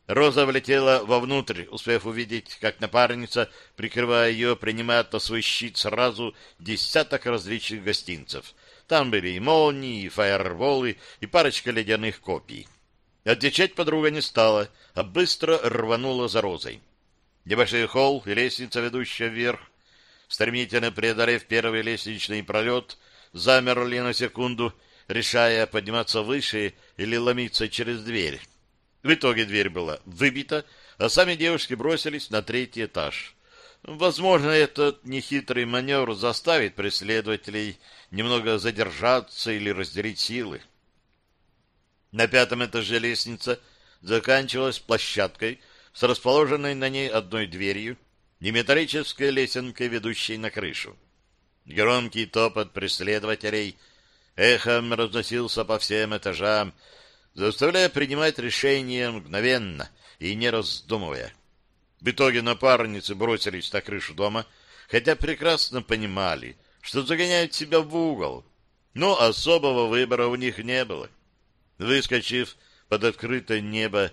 Роза влетела вовнутрь, успев увидеть, как напарница, прикрывая ее, принимает на свой щит сразу десяток различных гостинцев. Там были и молнии, и фаерволы, и парочка ледяных копий. Отвечать подруга не стала, а быстро рванула за Розой. Небольшой холл и лестница, ведущая вверх, стремительно преодолев первый лестничный пролет, замерли на секунду, решая подниматься выше или ломиться через дверь. В итоге дверь была выбита, а сами девушки бросились на третий этаж. Возможно, этот нехитрый маневр заставит преследователей немного задержаться или разделить силы. На пятом этаже лестница заканчивалась площадкой с расположенной на ней одной дверью и металлической лесенкой, ведущей на крышу. Громкий топот преследователей эхом разносился по всем этажам, заставляя принимать решения мгновенно и не раздумывая. В итоге напарницы бросились на крышу дома, хотя прекрасно понимали, что загоняют себя в угол, но особого выбора у них не было. Выскочив под открытое небо,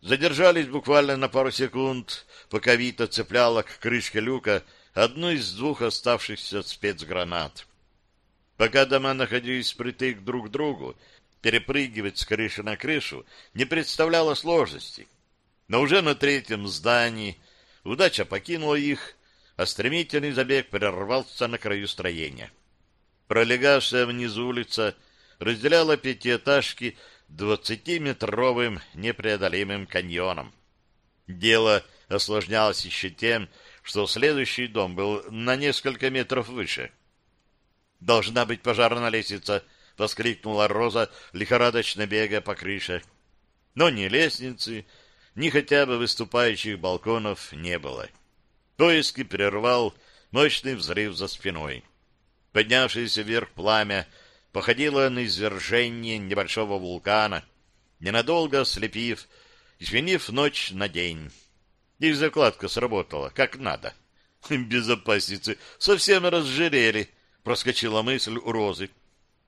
задержались буквально на пару секунд, пока Вита цепляла к крышке люка одну из двух оставшихся спецгранат. Пока дома находились притык друг к другу, перепрыгивать с крыши на крышу не представляло сложности. Но уже на третьем здании удача покинула их, а стремительный забег прервался на краю строения. Пролегавшая внизу улица разделяла пятиэтажки двадцатиметровым непреодолимым каньоном. Дело осложнялось еще тем, что следующий дом был на несколько метров выше. Должна быть пожарная лестница —— воскликнула Роза, лихорадочно бегая по крыше. Но ни лестницы, ни хотя бы выступающих балконов не было. Поиски прервал мощный взрыв за спиной. Поднявшееся вверх пламя походило на извержение небольшого вулкана, ненадолго ослепив и сменив ночь на день. Их закладка сработала, как надо. Безопасницы совсем разжирели, проскочила мысль у Розы.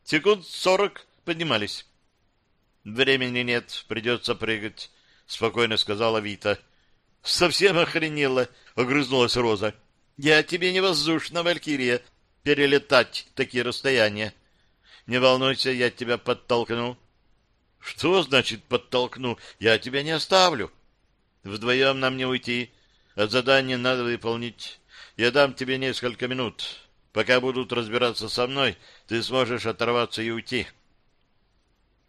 Секунд сорок поднимались. Времени нет, придется прыгать, спокойно сказала Вита. Совсем охренела, огрызнулась Роза. Я тебе не воздушная валькирия, перелетать такие расстояния. Не волнуйся, я тебя подтолкну. Что значит подтолкну? Я тебя не оставлю. Вдвоем нам не уйти. От задания надо выполнить. Я дам тебе несколько минут. Пока будут разбираться со мной, ты сможешь оторваться и уйти.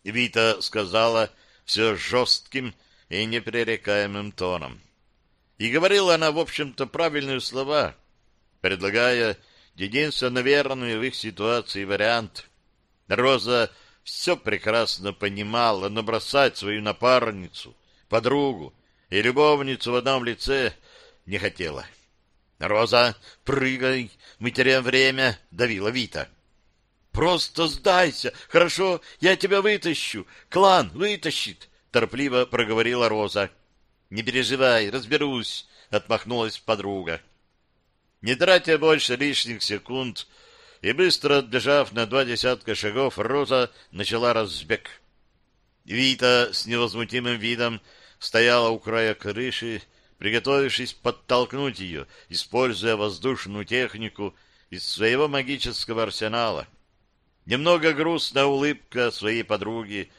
Вита сказала все жестким и непререкаемым тоном. И говорила она, в общем-то, правильные слова, предлагая единственно верный в их ситуации вариант. Роза все прекрасно понимала, но бросать свою напарницу, подругу и любовницу в одном лице не хотела. «Роза, прыгай, мы теряем время», — давила Вита. «Просто сдайся, хорошо, я тебя вытащу, клан вытащит», — торопливо проговорила Роза. «Не переживай, разберусь», — отмахнулась подруга. Не тратя больше лишних секунд и быстро отбежав на два десятка шагов, Роза начала разбег. Вита с невозмутимым видом стояла у края крыши, приготовившись подтолкнуть ее, используя воздушную технику из своего магического арсенала. Немного грустная улыбка своей подруги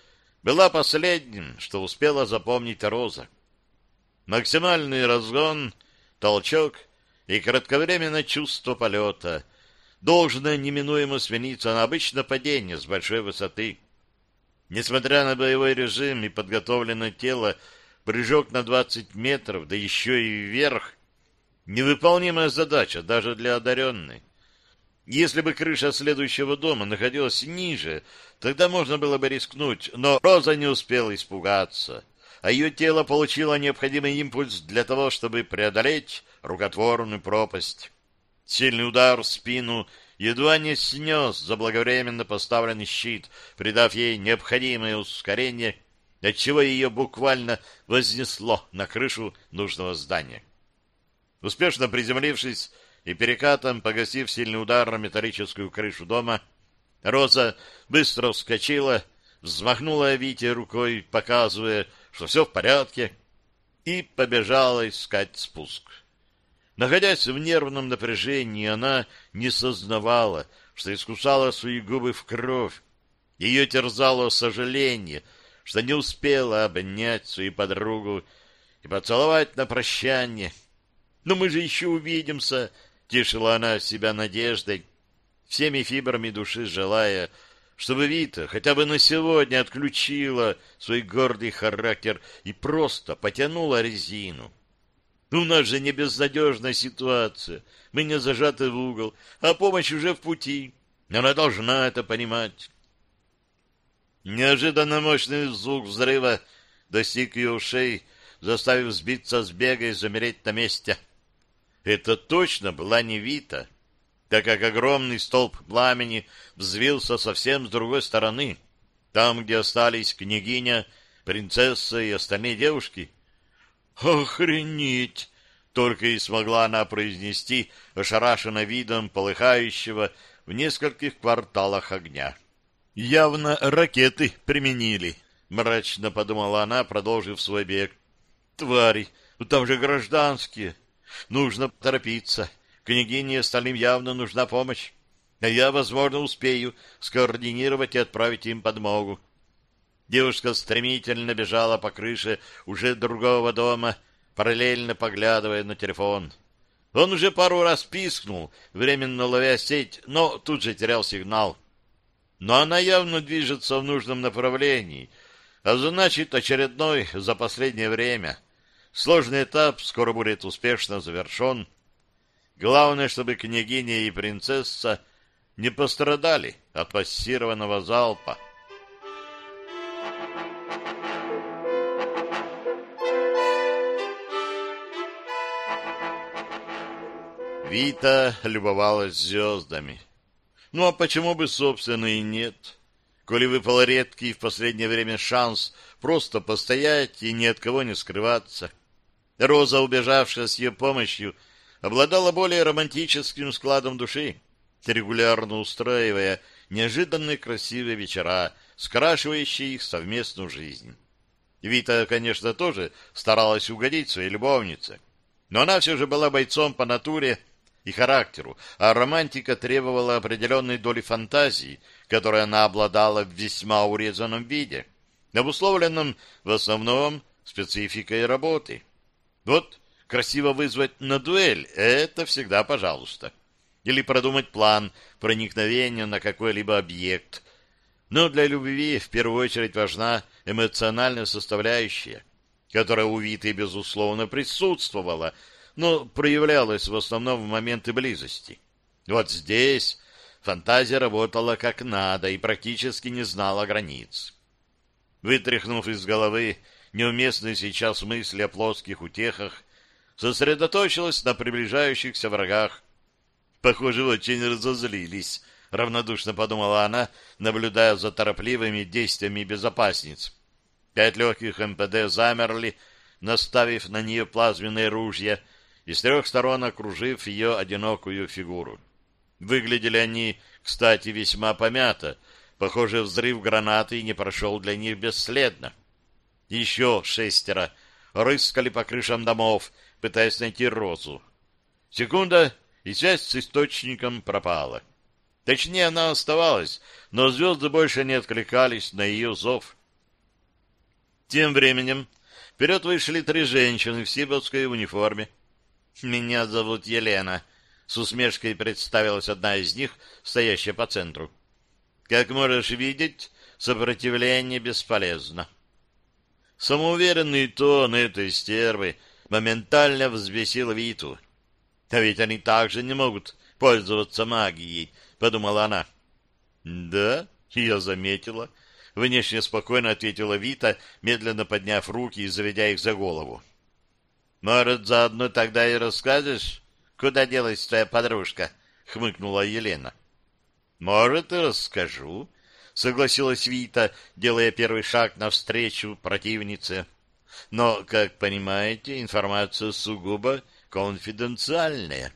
была последним, что успела запомнить Роза. Максимальный разгон, толчок и кратковременное чувство полета должно неминуемо смениться на обычное падение с большой высоты. Несмотря на боевой режим и подготовленное тело, прыжок на 20 метров, да еще и вверх, невыполнимая задача даже для одаренной. Если бы крыша следующего дома находилась ниже, тогда можно было бы рискнуть, но Роза не успела испугаться, а ее тело получило необходимый импульс для того, чтобы преодолеть рукотворную пропасть. Сильный удар в спину едва не снес заблаговременно поставленный щит, придав ей необходимое ускорение, отчего ее буквально вознесло на крышу нужного здания. Успешно приземлившись, и перекатом, погасив сильный удар на металлическую крышу дома, Роза быстро вскочила, взмахнула Вите рукой, показывая, что все в порядке, и побежала искать спуск. Находясь в нервном напряжении, она не сознавала, что искусала свои губы в кровь. Ее терзало сожаление, что не успела обнять свою подругу и поцеловать на прощание. «Но мы же еще увидимся!» Тешила она себя надеждой, всеми фибрами души желая, чтобы Вита хотя бы на сегодня отключила свой гордый характер и просто потянула резину. У нас же не безнадежная ситуация, мы не зажаты в угол, а помощь уже в пути. Она должна это понимать. Неожиданно мощный звук взрыва достиг ее ушей, заставив сбиться с бега и замереть на месте — это точно была не Вита, так как огромный столб пламени взвился совсем с другой стороны, там, где остались княгиня, принцесса и остальные девушки. «Охренеть!» — только и смогла она произнести, ошарашенно видом полыхающего в нескольких кварталах огня. «Явно ракеты применили», — мрачно подумала она, продолжив свой бег. «Твари, ну там же гражданские!» Нужно торопиться. Княгине остальным явно нужна помощь. А я, возможно, успею скоординировать и отправить им подмогу. Девушка стремительно бежала по крыше уже другого дома, параллельно поглядывая на телефон. Он уже пару раз пискнул, временно ловя сеть, но тут же терял сигнал. Но она явно движется в нужном направлении, а значит, очередной за последнее время — Сложный этап скоро будет успешно завершен. Главное, чтобы княгиня и принцесса не пострадали от массированного залпа. Вита любовалась звездами. Ну а почему бы, собственно, и нет? Коли выпал редкий в последнее время шанс просто постоять и ни от кого не скрываться — Роза, убежавшая с ее помощью, обладала более романтическим складом души, регулярно устраивая неожиданные красивые вечера, скрашивающие их совместную жизнь. Вита, конечно, тоже старалась угодить своей любовнице, но она все же была бойцом по натуре и характеру, а романтика требовала определенной доли фантазии, которой она обладала в весьма урезанном виде, обусловленном в основном спецификой работы. Вот красиво вызвать на дуэль — это всегда пожалуйста. Или продумать план проникновения на какой-либо объект. Но для любви в первую очередь важна эмоциональная составляющая, которая у Виты, безусловно, присутствовала, но проявлялась в основном в моменты близости. Вот здесь фантазия работала как надо и практически не знала границ. Вытряхнув из головы неуместные сейчас мысли о плоских утехах, сосредоточилась на приближающихся врагах. Похоже, очень разозлились, равнодушно подумала она, наблюдая за торопливыми действиями безопасниц. Пять легких МПД замерли, наставив на нее плазменные ружья и с трех сторон окружив ее одинокую фигуру. Выглядели они, кстати, весьма помято. Похоже, взрыв гранаты не прошел для них бесследно. Еще шестеро рыскали по крышам домов, пытаясь найти розу. Секунда, и связь с источником пропала. Точнее, она оставалась, но звезды больше не откликались на ее зов. Тем временем вперед вышли три женщины в сибирской униформе. «Меня зовут Елена», — с усмешкой представилась одна из них, стоящая по центру. «Как можешь видеть, сопротивление бесполезно». Самоуверенный тон этой стервы моментально взбесил Виту. А ведь они также не могут пользоваться магией, подумала она. Да, я заметила. Внешне спокойно ответила Вита, медленно подняв руки и заведя их за голову. Может, заодно тогда и расскажешь, куда делась твоя подружка? Хмыкнула Елена. Может, и расскажу, согласилась Вита, делая первый шаг навстречу противнице. Но, как понимаете, информация сугубо конфиденциальная.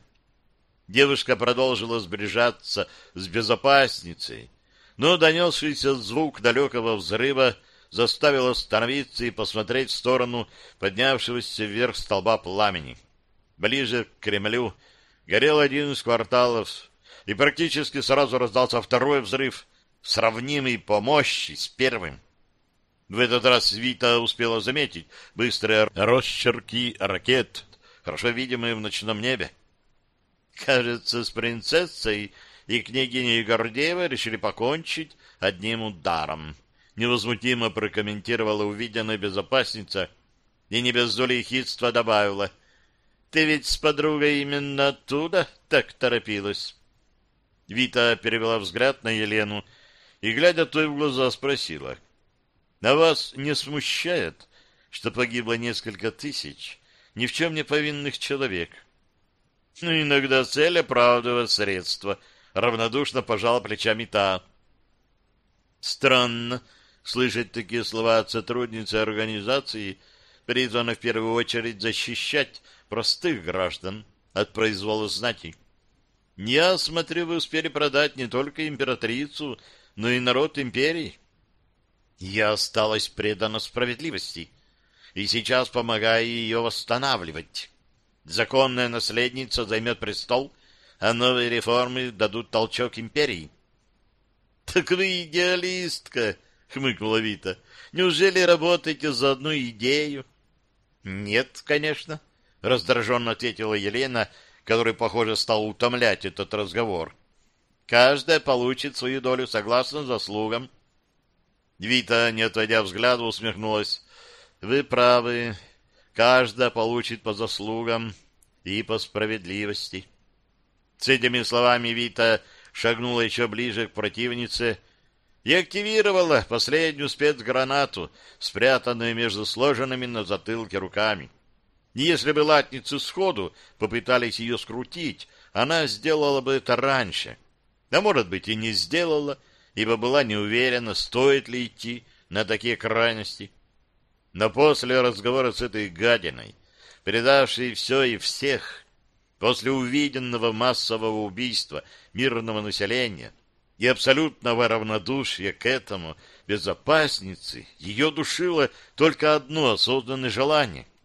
Девушка продолжила сближаться с безопасницей, но донесшийся звук далекого взрыва заставил остановиться и посмотреть в сторону поднявшегося вверх столба пламени. Ближе к Кремлю горел один из кварталов, и практически сразу раздался второй взрыв, сравнимый по мощи с первым. В этот раз Вита успела заметить быстрые росчерки ракет, хорошо видимые в ночном небе. Кажется, с принцессой и княгиней Гордеевой решили покончить одним ударом. Невозмутимо прокомментировала увиденная безопасница и не без доли хитства добавила. «Ты ведь с подругой именно оттуда так торопилась?» Вита перевела взгляд на Елену и, глядя той в глаза, спросила. «А вас не смущает, что погибло несколько тысяч ни в чем не повинных человек?» Ну, иногда цель оправдывает средства. Равнодушно пожал плечами та. Странно слышать такие слова от сотрудницы организации, призванной в первую очередь защищать простых граждан от произвола знати. Я смотрю, вы успели продать не только императрицу, но и народ империи. Я осталась предана справедливости и сейчас помогаю ее восстанавливать. Законная наследница займет престол, а новые реформы дадут толчок империи. — Так вы идеалистка, — хмыкнула Вита. — Неужели работаете за одну идею? — Нет, конечно, — раздраженно ответила Елена, который, похоже, стал утомлять этот разговор. — Каждая получит свою долю согласно заслугам. Вита, не отводя взгляда, усмехнулась. — Вы правы. Каждая получит по заслугам и по справедливости. С этими словами Вита шагнула еще ближе к противнице и активировала последнюю спецгранату, спрятанную между сложенными на затылке руками. Если бы латницы сходу попытались ее скрутить, она сделала бы это раньше. А может быть и не сделала, ибо была не уверена, стоит ли идти на такие крайности. Но после разговора с этой гадиной, предавшей все и всех, после увиденного массового убийства мирного населения и абсолютного равнодушия к этому безопасницы, ее душило только одно осознанное желание —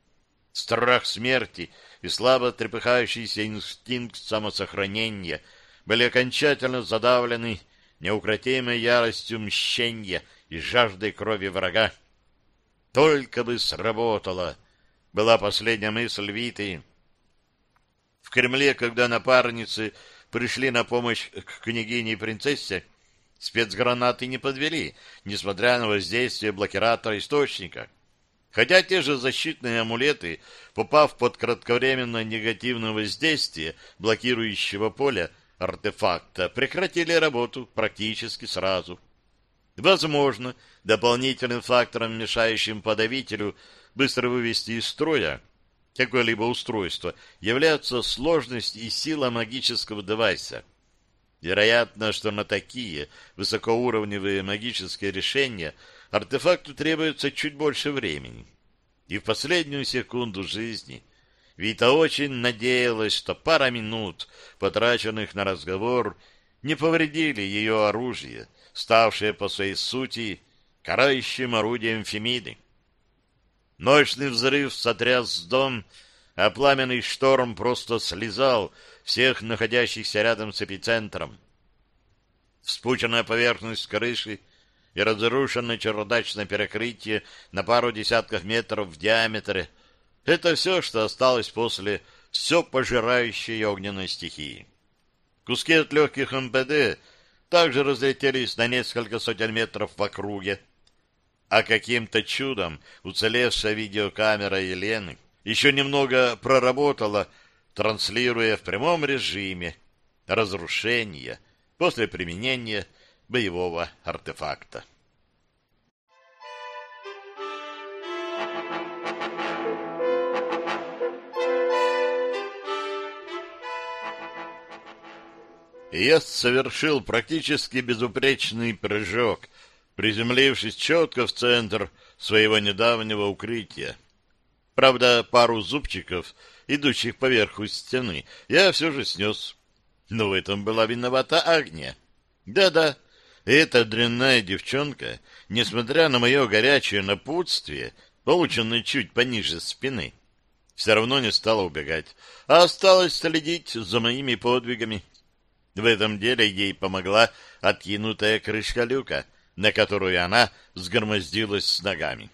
страх смерти и слабо трепыхающийся инстинкт самосохранения были окончательно задавлены неукротимой яростью мщения и жаждой крови врага. Только бы сработало, была последняя мысль Виты. В Кремле, когда напарницы пришли на помощь к княгине и принцессе, спецгранаты не подвели, несмотря на воздействие блокиратора источника. Хотя те же защитные амулеты, попав под кратковременное негативное воздействие блокирующего поля артефакта, прекратили работу практически сразу. Возможно, дополнительным фактором, мешающим подавителю быстро вывести из строя какое-либо устройство, является сложность и сила магического девайса. Вероятно, что на такие высокоуровневые магические решения артефакту требуется чуть больше времени. И в последнюю секунду жизни Вита очень надеялась, что пара минут, потраченных на разговор, не повредили ее оружие, ставшее по своей сути карающим орудием Фемиды. Мощный взрыв сотряс дом, а пламенный шторм просто слезал всех находящихся рядом с эпицентром. Вспученная поверхность крыши и разрушенное чердачное перекрытие на пару десятков метров в диаметре — это все, что осталось после все пожирающей огненной стихии. Куски от легких МПД также разлетелись на несколько сотен метров в округе, а каким-то чудом уцелевшая видеокамера Елены еще немного проработала, транслируя в прямом режиме разрушение после применения боевого артефакта. Я совершил практически безупречный прыжок, приземлившись четко в центр своего недавнего укрытия. Правда, пару зубчиков, идущих поверху стены, я все же снес. Но в этом была виновата Агния. Да-да, эта дрянная девчонка, несмотря на мое горячее напутствие, полученное чуть пониже спины, все равно не стала убегать, а осталась следить за моими подвигами. В этом деле ей помогла откинутая крышка люка, на которую она сгромоздилась с ногами.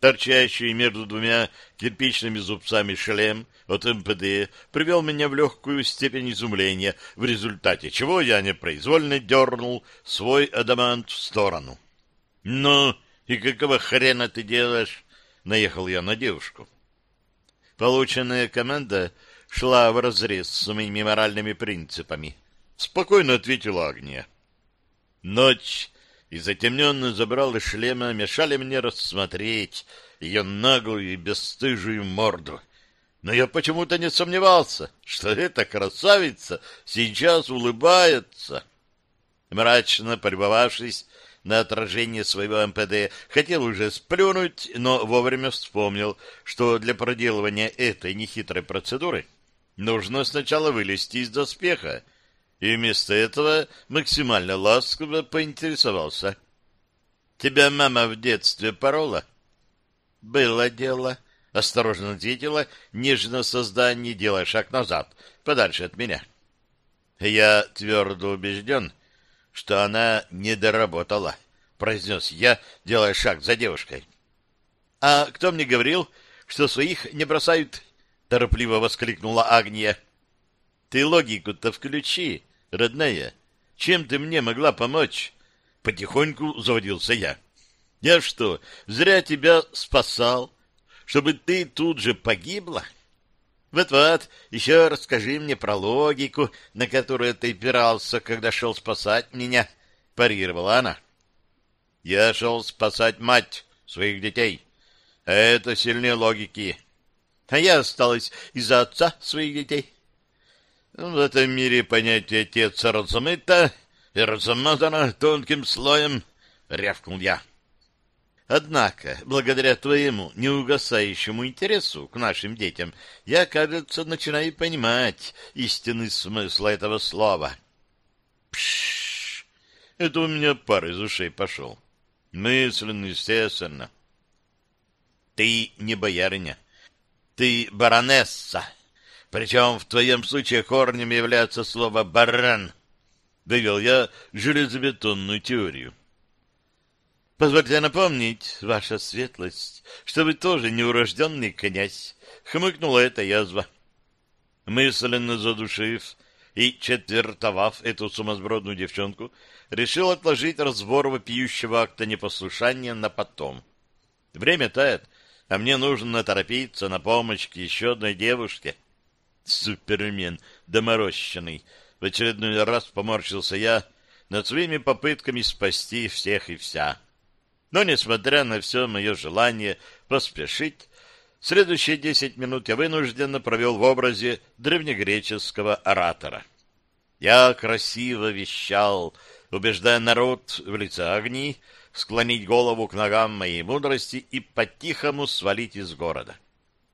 Торчащий между двумя кирпичными зубцами шлем от МПД привел меня в легкую степень изумления, в результате чего я непроизвольно дернул свой адамант в сторону. «Ну, и какого хрена ты делаешь?» — наехал я на девушку. Полученная команда шла вразрез с моими моральными принципами. Спокойно ответила Агния. Ночь и затемненный забрал из шлема мешали мне рассмотреть ее наглую и бесстыжую морду. Но я почему-то не сомневался, что эта красавица сейчас улыбается. Мрачно полюбовавшись на отражение своего МПД, хотел уже сплюнуть, но вовремя вспомнил, что для проделывания этой нехитрой процедуры нужно сначала вылезти из доспеха, и вместо этого максимально ласково поинтересовался. — Тебя мама в детстве порола? — Было дело, — осторожно ответила, нежно создание, делая шаг назад, подальше от меня. Я твердо убежден, что она не доработала, — произнес я, делая шаг за девушкой. — А кто мне говорил, что своих не бросают? — торопливо воскликнула Агния. — Ты логику-то включи, родная, чем ты мне могла помочь? Потихоньку заводился я. Я что, зря тебя спасал, чтобы ты тут же погибла? Вот-вот, еще расскажи мне про логику, на которую ты опирался, когда шел спасать меня, парировала она. Я шел спасать мать своих детей. Это сильнее логики. А я осталась из-за отца своих детей. В этом мире понятие «отец» размыто и размазано тонким слоем, — рявкнул я. Однако, благодаря твоему неугасающему интересу к нашим детям, я, кажется, начинаю понимать истинный смысл этого слова. Пшш! Это у меня пар из ушей пошел. Мысленно, естественно. Ты не боярыня. Ты баронесса. Причем в твоем случае корнем является слово «баран». Довел я железобетонную теорию. Позвольте напомнить, ваша светлость, что вы тоже неурожденный князь, хмыкнула эта язва. Мысленно задушив и четвертовав эту сумасбродную девчонку, решил отложить разбор вопиющего акта непослушания на потом. Время тает, а мне нужно торопиться на помощь к еще одной девушке — Супермен доморощенный. В очередной раз поморщился я над своими попытками спасти всех и вся. Но, несмотря на все мое желание поспешить, следующие десять минут я вынужденно провел в образе древнегреческого оратора. Я красиво вещал, убеждая народ в лице огни склонить голову к ногам моей мудрости и по-тихому свалить из города.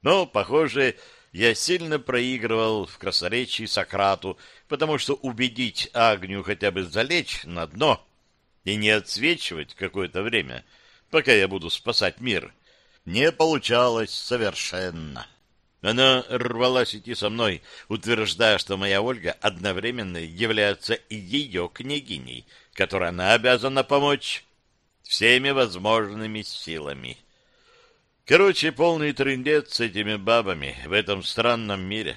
Но, похоже, я сильно проигрывал в красноречии Сократу, потому что убедить Агнию хотя бы залечь на дно и не отсвечивать какое-то время, пока я буду спасать мир, не получалось совершенно. Она рвалась идти со мной, утверждая, что моя Ольга одновременно является и ее княгиней, которой она обязана помочь всеми возможными силами. Короче, полный трындец с этими бабами в этом странном мире.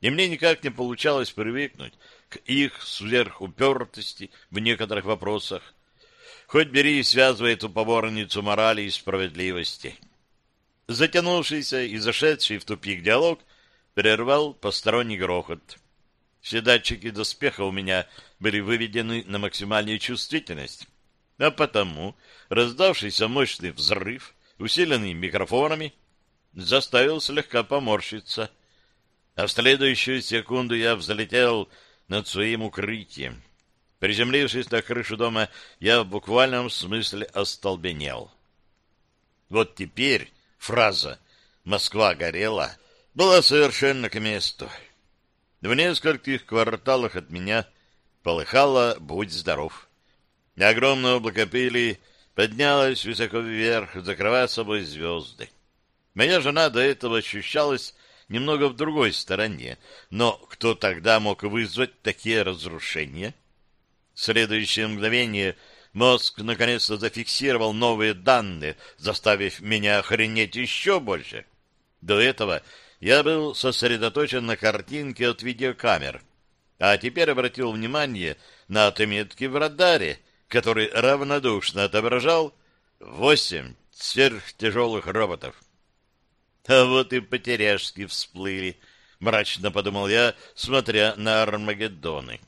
И мне никак не получалось привыкнуть к их сверхупертости в некоторых вопросах. Хоть бери и связывай эту поборницу морали и справедливости. Затянувшийся и зашедший в тупик диалог прервал посторонний грохот. Все датчики доспеха у меня были выведены на максимальную чувствительность, а потому раздавшийся мощный взрыв, усиленный микрофонами, заставил слегка поморщиться. А в следующую секунду я взлетел над своим укрытием. Приземлившись на крышу дома, я в буквальном смысле остолбенел. Вот теперь фраза «Москва горела» была совершенно к месту. В нескольких кварталах от меня полыхало «Будь здоров». Огромное облако пыли поднялось высоко вверх, закрывая собой звезды. Моя жена до этого ощущалась немного в другой стороне, но кто тогда мог вызвать такие разрушения? В следующее мгновение — Мозг наконец-то зафиксировал новые данные, заставив меня охренеть еще больше. До этого я был сосредоточен на картинке от видеокамер, а теперь обратил внимание на отметки в радаре, который равнодушно отображал восемь сверхтяжелых роботов. А вот и потеряшки всплыли, мрачно подумал я, смотря на Армагеддоны.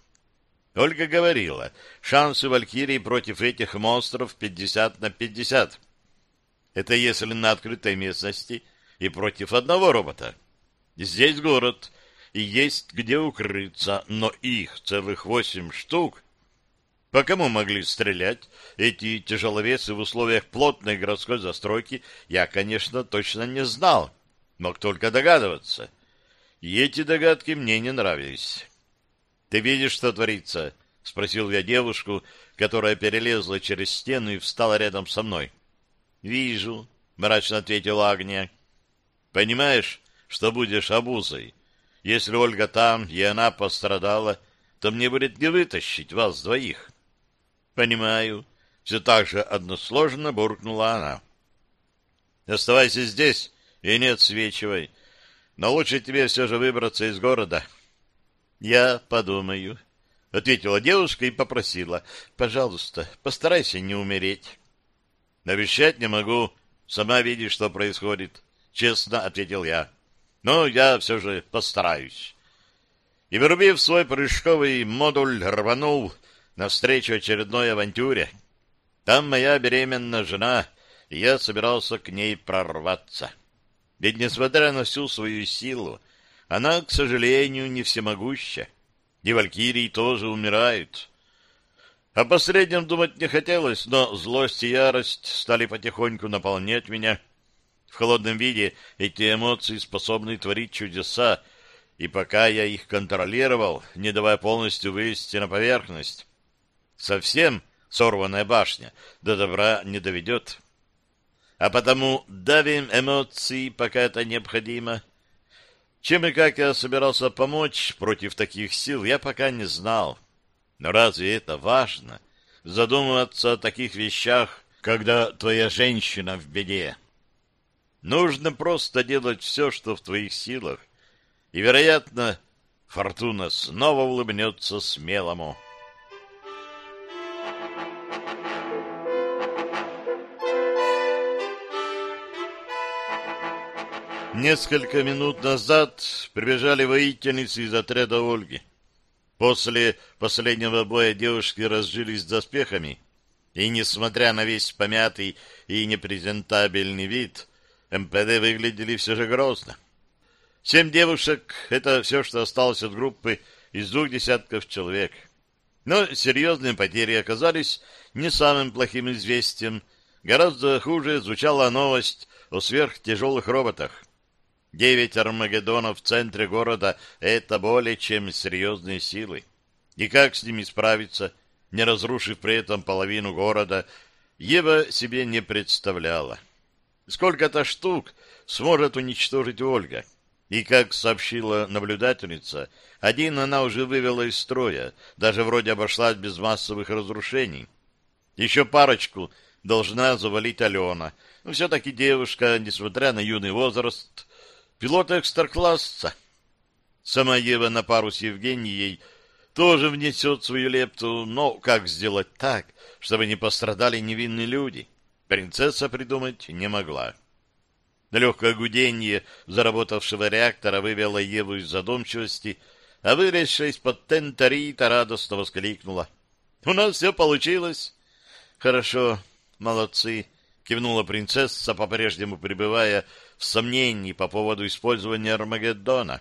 Ольга говорила, шансы Валькирии против этих монстров 50 на 50. Это если на открытой местности и против одного робота. Здесь город, и есть где укрыться, но их целых восемь штук. По кому могли стрелять эти тяжеловесы в условиях плотной городской застройки, я, конечно, точно не знал, мог только догадываться. И эти догадки мне не нравились. Ты видишь, что творится? — спросил я девушку, которая перелезла через стену и встала рядом со мной. — Вижу, — мрачно ответила Агния. — Понимаешь, что будешь обузой? Если Ольга там, и она пострадала, то мне будет не вытащить вас двоих. — Понимаю. Все так же односложно буркнула она. — Оставайся здесь и не отсвечивай. Но лучше тебе все же выбраться из города. — я подумаю, — ответила девушка и попросила. — Пожалуйста, постарайся не умереть. — Обещать не могу. Сама видишь, что происходит. Честно ответил я. Но я все же постараюсь. И, вырубив свой прыжковый модуль, рванул навстречу очередной авантюре. Там моя беременная жена, и я собирался к ней прорваться. Ведь, несмотря на всю свою силу, она, к сожалению, не всемогуща. И валькирии тоже умирают. О последнем думать не хотелось, но злость и ярость стали потихоньку наполнять меня. В холодном виде эти эмоции способны творить чудеса, и пока я их контролировал, не давая полностью вылезти на поверхность, совсем сорванная башня до добра не доведет. А потому давим эмоции, пока это необходимо, — чем и как я собирался помочь против таких сил, я пока не знал. Но разве это важно? Задумываться о таких вещах, когда твоя женщина в беде. Нужно просто делать все, что в твоих силах. И, вероятно, фортуна снова улыбнется смелому. Несколько минут назад прибежали воительницы из отряда Ольги. После последнего боя девушки разжились доспехами, и, несмотря на весь помятый и непрезентабельный вид, МПД выглядели все же грозно. Семь девушек — это все, что осталось от группы из двух десятков человек. Но серьезные потери оказались не самым плохим известием. Гораздо хуже звучала новость о сверхтяжелых роботах. Девять Армагеддонов в центре города — это более чем серьезные силы. И как с ними справиться, не разрушив при этом половину города, Ева себе не представляла. Сколько-то штук сможет уничтожить Ольга. И, как сообщила наблюдательница, один она уже вывела из строя, даже вроде обошлась без массовых разрушений. Еще парочку должна завалить Алена. Но все-таки девушка, несмотря на юный возраст, пилот экстра-класса. Сама Ева на пару с Евгенией тоже внесет свою лепту, но как сделать так, чтобы не пострадали невинные люди, принцесса придумать не могла. Легкое гудение заработавшего реактора вывело Еву из задумчивости, а вылезшая из-под тента Рита радостно воскликнула. — У нас все получилось. — Хорошо, молодцы, — кивнула принцесса, по-прежнему пребывая в сомнении по поводу использования Армагеддона.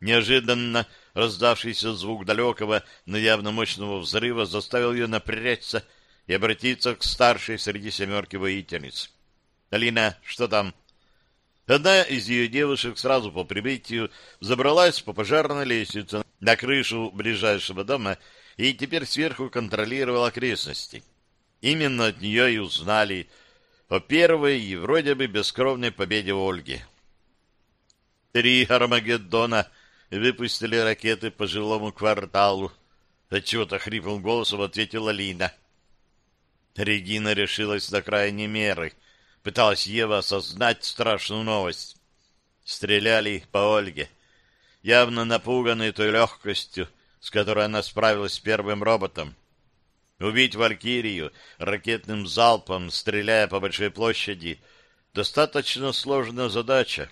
Неожиданно раздавшийся звук далекого, но явно мощного взрыва заставил ее напрячься и обратиться к старшей среди семерки воительниц. — Алина, что там? — Одна из ее девушек сразу по прибытию забралась по пожарной лестнице на крышу ближайшего дома и теперь сверху контролировала окрестности. Именно от нее и узнали о первой и вроде бы бескровной победе Ольги. Три Армагеддона выпустили ракеты по жилому кварталу. Отчего-то хриплым голосом ответила Лина. Регина решилась до крайней меры — Пыталась Ева осознать страшную новость. Стреляли по Ольге. Явно напуганной той легкостью, с которой она справилась с первым роботом. Убить Валькирию ракетным залпом, стреляя по большой площади, достаточно сложная задача.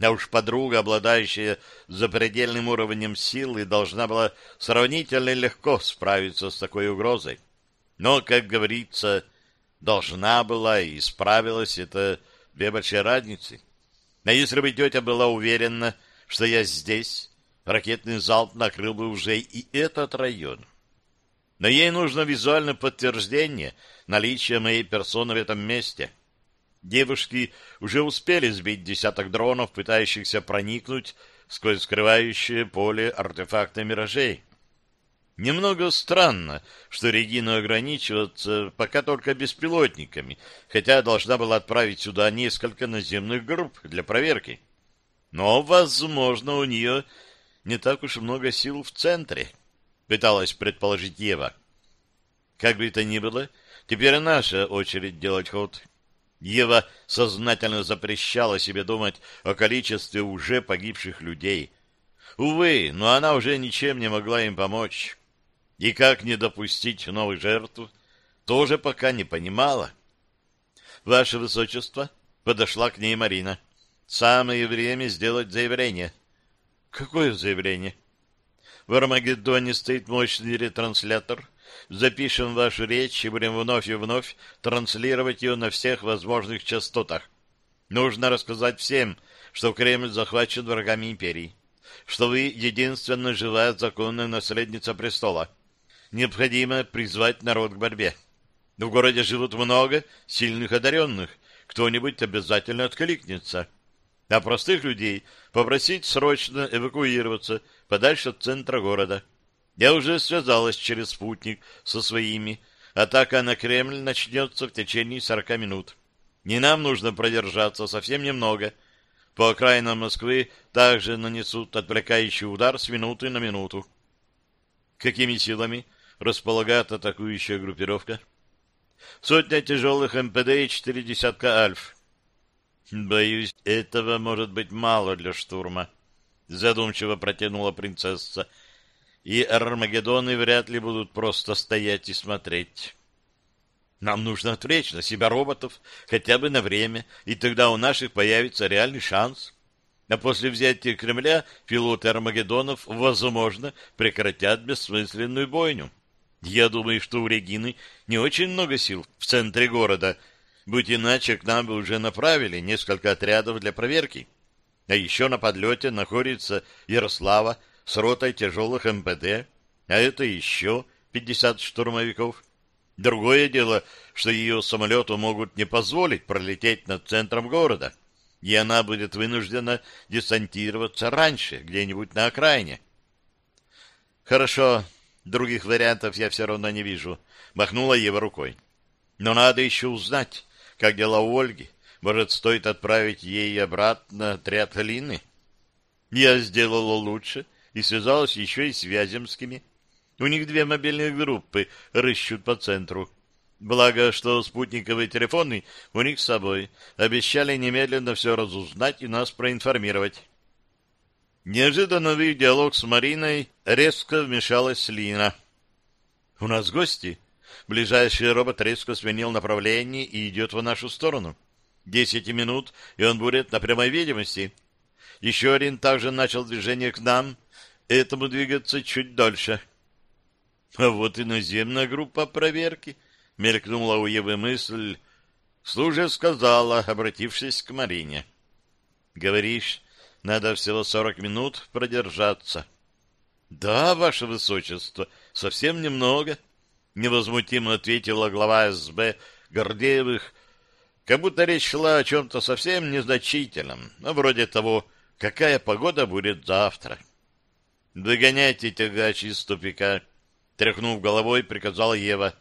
А уж подруга, обладающая запредельным уровнем силы, должна была сравнительно легко справиться с такой угрозой. Но, как говорится, должна была и справилась, это две большие разницы. А если бы тетя была уверена, что я здесь, ракетный залп накрыл бы уже и этот район. Но ей нужно визуальное подтверждение наличия моей персоны в этом месте. Девушки уже успели сбить десяток дронов, пытающихся проникнуть сквозь скрывающее поле артефакта миражей. Немного странно, что Регина ограничивается пока только беспилотниками, хотя должна была отправить сюда несколько наземных групп для проверки. Но, возможно, у нее не так уж много сил в центре, пыталась предположить Ева. Как бы то ни было, теперь наша очередь делать ход. Ева сознательно запрещала себе думать о количестве уже погибших людей. Увы, но она уже ничем не могла им помочь. И как не допустить новых жертв, тоже пока не понимала. Ваше Высочество, подошла к ней Марина. Самое время сделать заявление. Какое заявление? В Армагеддоне стоит мощный ретранслятор. Запишем вашу речь и будем вновь и вновь транслировать ее на всех возможных частотах. Нужно рассказать всем, что Кремль захвачен врагами империи, что вы единственная живая законная наследница престола, необходимо призвать народ к борьбе. В городе живут много сильных одаренных, кто-нибудь обязательно откликнется. А простых людей попросить срочно эвакуироваться подальше от центра города. Я уже связалась через спутник со своими. Атака на Кремль начнется в течение сорока минут. Не нам нужно продержаться совсем немного. По окраинам Москвы также нанесут отвлекающий удар с минуты на минуту. Какими силами располагает атакующая группировка. Сотня тяжелых МПД и четыре десятка Альф. Боюсь, этого может быть мало для штурма, задумчиво протянула принцесса. И Армагеддоны вряд ли будут просто стоять и смотреть. Нам нужно отвлечь на себя роботов хотя бы на время, и тогда у наших появится реальный шанс. А после взятия Кремля пилоты Армагеддонов, возможно, прекратят бессмысленную бойню. Я думаю, что у Регины не очень много сил в центре города. Будь иначе, к нам бы уже направили несколько отрядов для проверки. А еще на подлете находится Ярослава с ротой тяжелых МПД, а это еще 50 штурмовиков. Другое дело, что ее самолету могут не позволить пролететь над центром города, и она будет вынуждена десантироваться раньше, где-нибудь на окраине. Хорошо, Других вариантов я все равно не вижу. Махнула его рукой. Но надо еще узнать, как дела у Ольги. Может, стоит отправить ей обратно отряд Алины? Я сделала лучше и связалась еще и с Вяземскими. У них две мобильные группы рыщут по центру. Благо, что спутниковые телефоны у них с собой. Обещали немедленно все разузнать и нас проинформировать. Неожиданно в их диалог с Мариной резко вмешалась Лина. — У нас гости. Ближайший робот резко сменил направление и идет в нашу сторону. Десять минут, и он будет на прямой видимости. Еще один также начал движение к нам, этому двигаться чуть дольше. — А вот и наземная группа проверки, — мелькнула у Евы мысль. Служа сказала, обратившись к Марине. — Говоришь, надо всего сорок минут продержаться. — Да, ваше высочество, совсем немного, — невозмутимо ответила глава СБ Гордеевых, как будто речь шла о чем-то совсем незначительном, ну, вроде того, какая погода будет завтра. «Догоняйте тягач из тупика», — тряхнув головой, приказала Ева,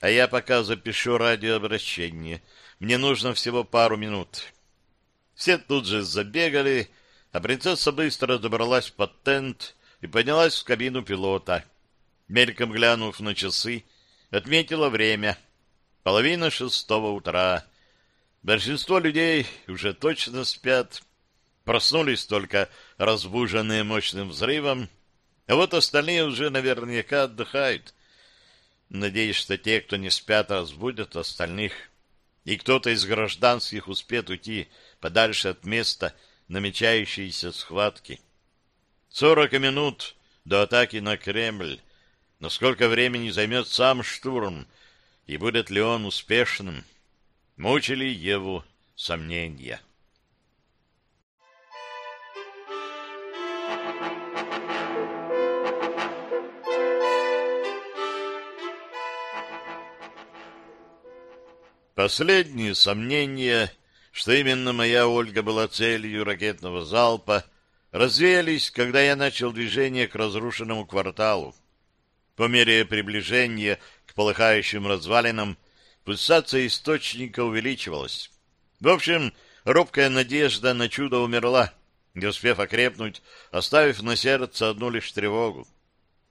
«а я пока запишу радиообращение. Мне нужно всего пару минут». Все тут же забегали, а принцесса быстро добралась под тент и поднялась в кабину пилота. Мельком глянув на часы, отметила время. Половина шестого утра. Большинство людей уже точно спят. Проснулись только разбуженные мощным взрывом, а вот остальные уже наверняка отдыхают. Надеюсь, что те, кто не спят, разбудят остальных, и кто-то из гражданских успеет уйти подальше от места, намечающейся схватки. Сорок минут до атаки на Кремль. Но сколько времени займет сам штурм, и будет ли он успешным, мучили Еву сомнения. Последние сомнения что именно моя Ольга была целью ракетного залпа, развеялись, когда я начал движение к разрушенному кварталу. По мере приближения к полыхающим развалинам пульсация источника увеличивалась. В общем, робкая надежда на чудо умерла, не успев окрепнуть, оставив на сердце одну лишь тревогу.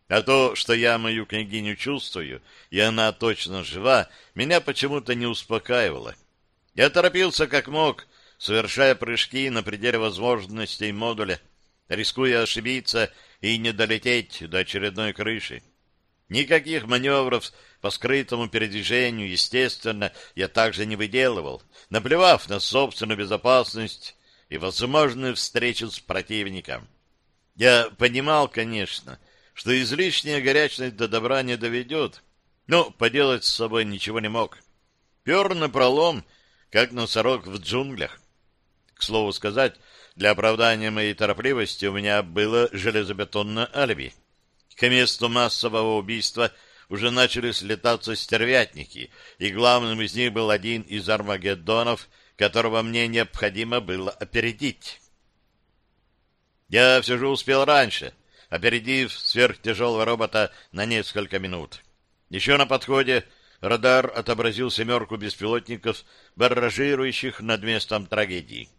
А то, что я мою княгиню чувствую, и она точно жива, меня почему-то не успокаивало. Я торопился как мог, совершая прыжки на пределе возможностей модуля, рискуя ошибиться и не долететь до очередной крыши. Никаких маневров по скрытому передвижению, естественно, я также не выделывал, наплевав на собственную безопасность и возможную встречу с противником. Я понимал, конечно, что излишняя горячность до добра не доведет, но поделать с собой ничего не мог. Пер на пролом как носорог в джунглях. К слову сказать, для оправдания моей торопливости у меня было железобетонное алиби. К месту массового убийства уже начали слетаться стервятники, и главным из них был один из армагеддонов, которого мне необходимо было опередить. Я все же успел раньше, опередив сверхтяжелого робота на несколько минут. Еще на подходе радар отобразил семерку беспилотников, барражирующих над местом трагедии.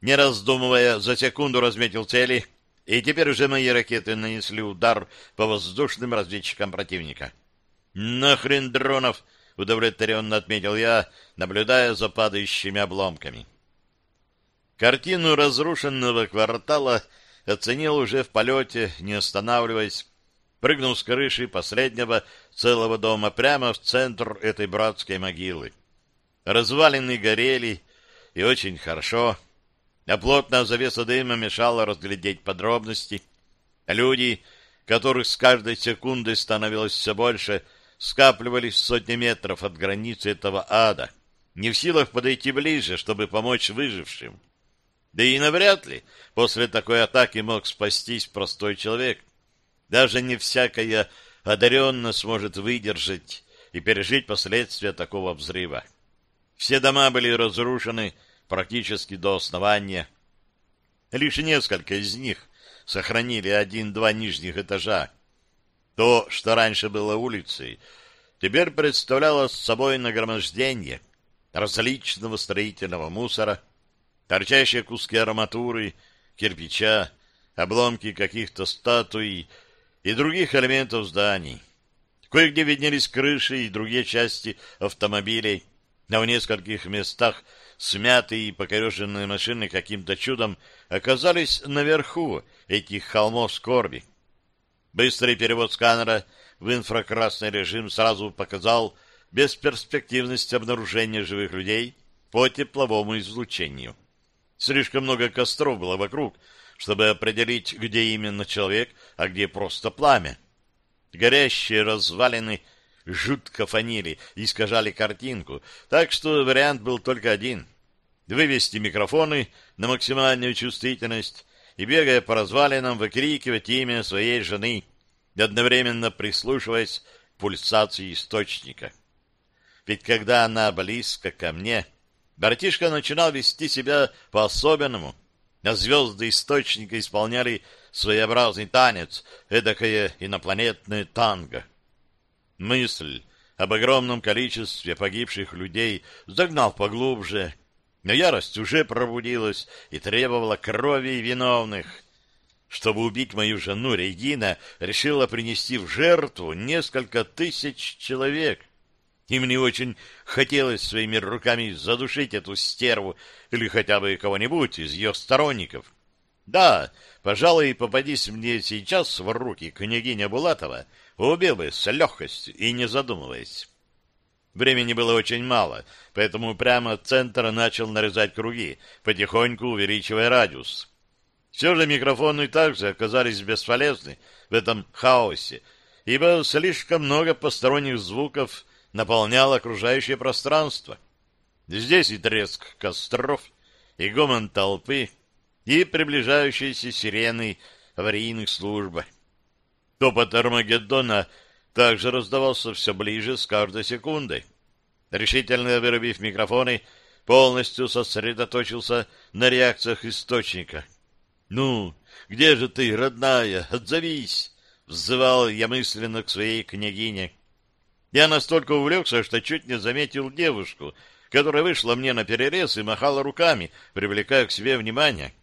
Не раздумывая, за секунду разметил цели, и теперь уже мои ракеты нанесли удар по воздушным разведчикам противника. «Нахрен дронов!» — удовлетворенно отметил я, наблюдая за падающими обломками. Картину разрушенного квартала оценил уже в полете, не останавливаясь, прыгнул с крыши последнего целого дома прямо в центр этой братской могилы. Развалины горели, и очень хорошо, а плотная завеса дыма мешала разглядеть подробности. Люди, которых с каждой секундой становилось все больше, скапливались в сотни метров от границы этого ада, не в силах подойти ближе, чтобы помочь выжившим. Да и навряд ли после такой атаки мог спастись простой человек. Даже не всякая одаренно сможет выдержать и пережить последствия такого взрыва. Все дома были разрушены практически до основания. Лишь несколько из них сохранили один-два нижних этажа. То, что раньше было улицей, теперь представляло собой нагромождение различного строительного мусора, торчащие куски арматуры, кирпича, обломки каких-то статуй и других элементов зданий. Кое-где виднелись крыши и другие части автомобилей, а в нескольких местах смятые и покореженные машины каким-то чудом оказались наверху этих холмов скорби. Быстрый перевод сканера в инфракрасный режим сразу показал бесперспективность обнаружения живых людей по тепловому излучению. Слишком много костров было вокруг, чтобы определить, где именно человек, а где просто пламя. Горящие развалины жутко фанили и искажали картинку, так что вариант был только один — вывести микрофоны на максимальную чувствительность и, бегая по развалинам, выкрикивать имя своей жены, одновременно прислушиваясь к пульсации источника. Ведь когда она близко ко мне, братишка начинал вести себя по-особенному, а звезды источника исполняли своеобразный танец, эдакое инопланетное танго. Мысль об огромном количестве погибших людей загнал поглубже, но ярость уже пробудилась и требовала крови виновных. Чтобы убить мою жену, Регина решила принести в жертву несколько тысяч человек. И мне очень хотелось своими руками задушить эту стерву или хотя бы кого-нибудь из ее сторонников. Да, пожалуй, попадись мне сейчас в руки княгиня Булатова, убил бы с легкостью и не задумываясь. Времени было очень мало, поэтому прямо от центра начал нарезать круги, потихоньку увеличивая радиус. Все же микрофоны также оказались бесполезны в этом хаосе, ибо слишком много посторонних звуков наполняло окружающее пространство. Здесь и треск костров, и гомон толпы, и приближающиеся сирены аварийных служб. Топот Армагеддона также раздавался все ближе с каждой секундой. Решительно вырубив микрофоны, полностью сосредоточился на реакциях источника. «Ну, где же ты, родная? Отзовись!» — взывал я мысленно к своей княгине. Я настолько увлекся, что чуть не заметил девушку, которая вышла мне на перерез и махала руками, привлекая к себе внимание.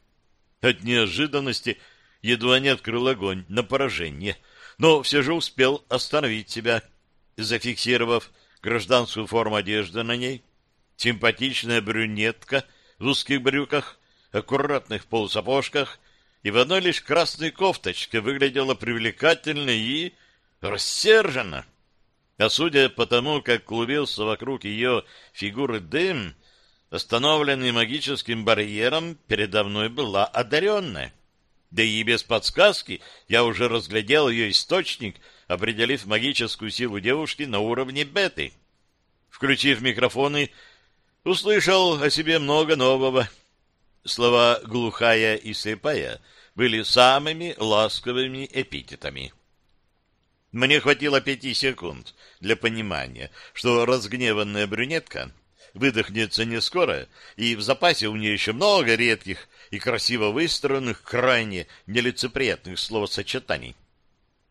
От неожиданности едва не открыл огонь на поражение, но все же успел остановить себя, зафиксировав гражданскую форму одежды на ней, симпатичная брюнетка в узких брюках, аккуратных полусапожках и в одной лишь красной кофточке выглядела привлекательно и рассерженно. А судя по тому, как клубился вокруг ее фигуры дым, остановленный магическим барьером, передо мной была одаренная. Да и без подсказки я уже разглядел ее источник, определив магическую силу девушки на уровне беты. Включив микрофоны, услышал о себе много нового. Слова «глухая» и «слепая» были самыми ласковыми эпитетами. Мне хватило пяти секунд для понимания, что разгневанная брюнетка выдохнется не скоро, и в запасе у нее еще много редких и красиво выстроенных, крайне нелицеприятных словосочетаний.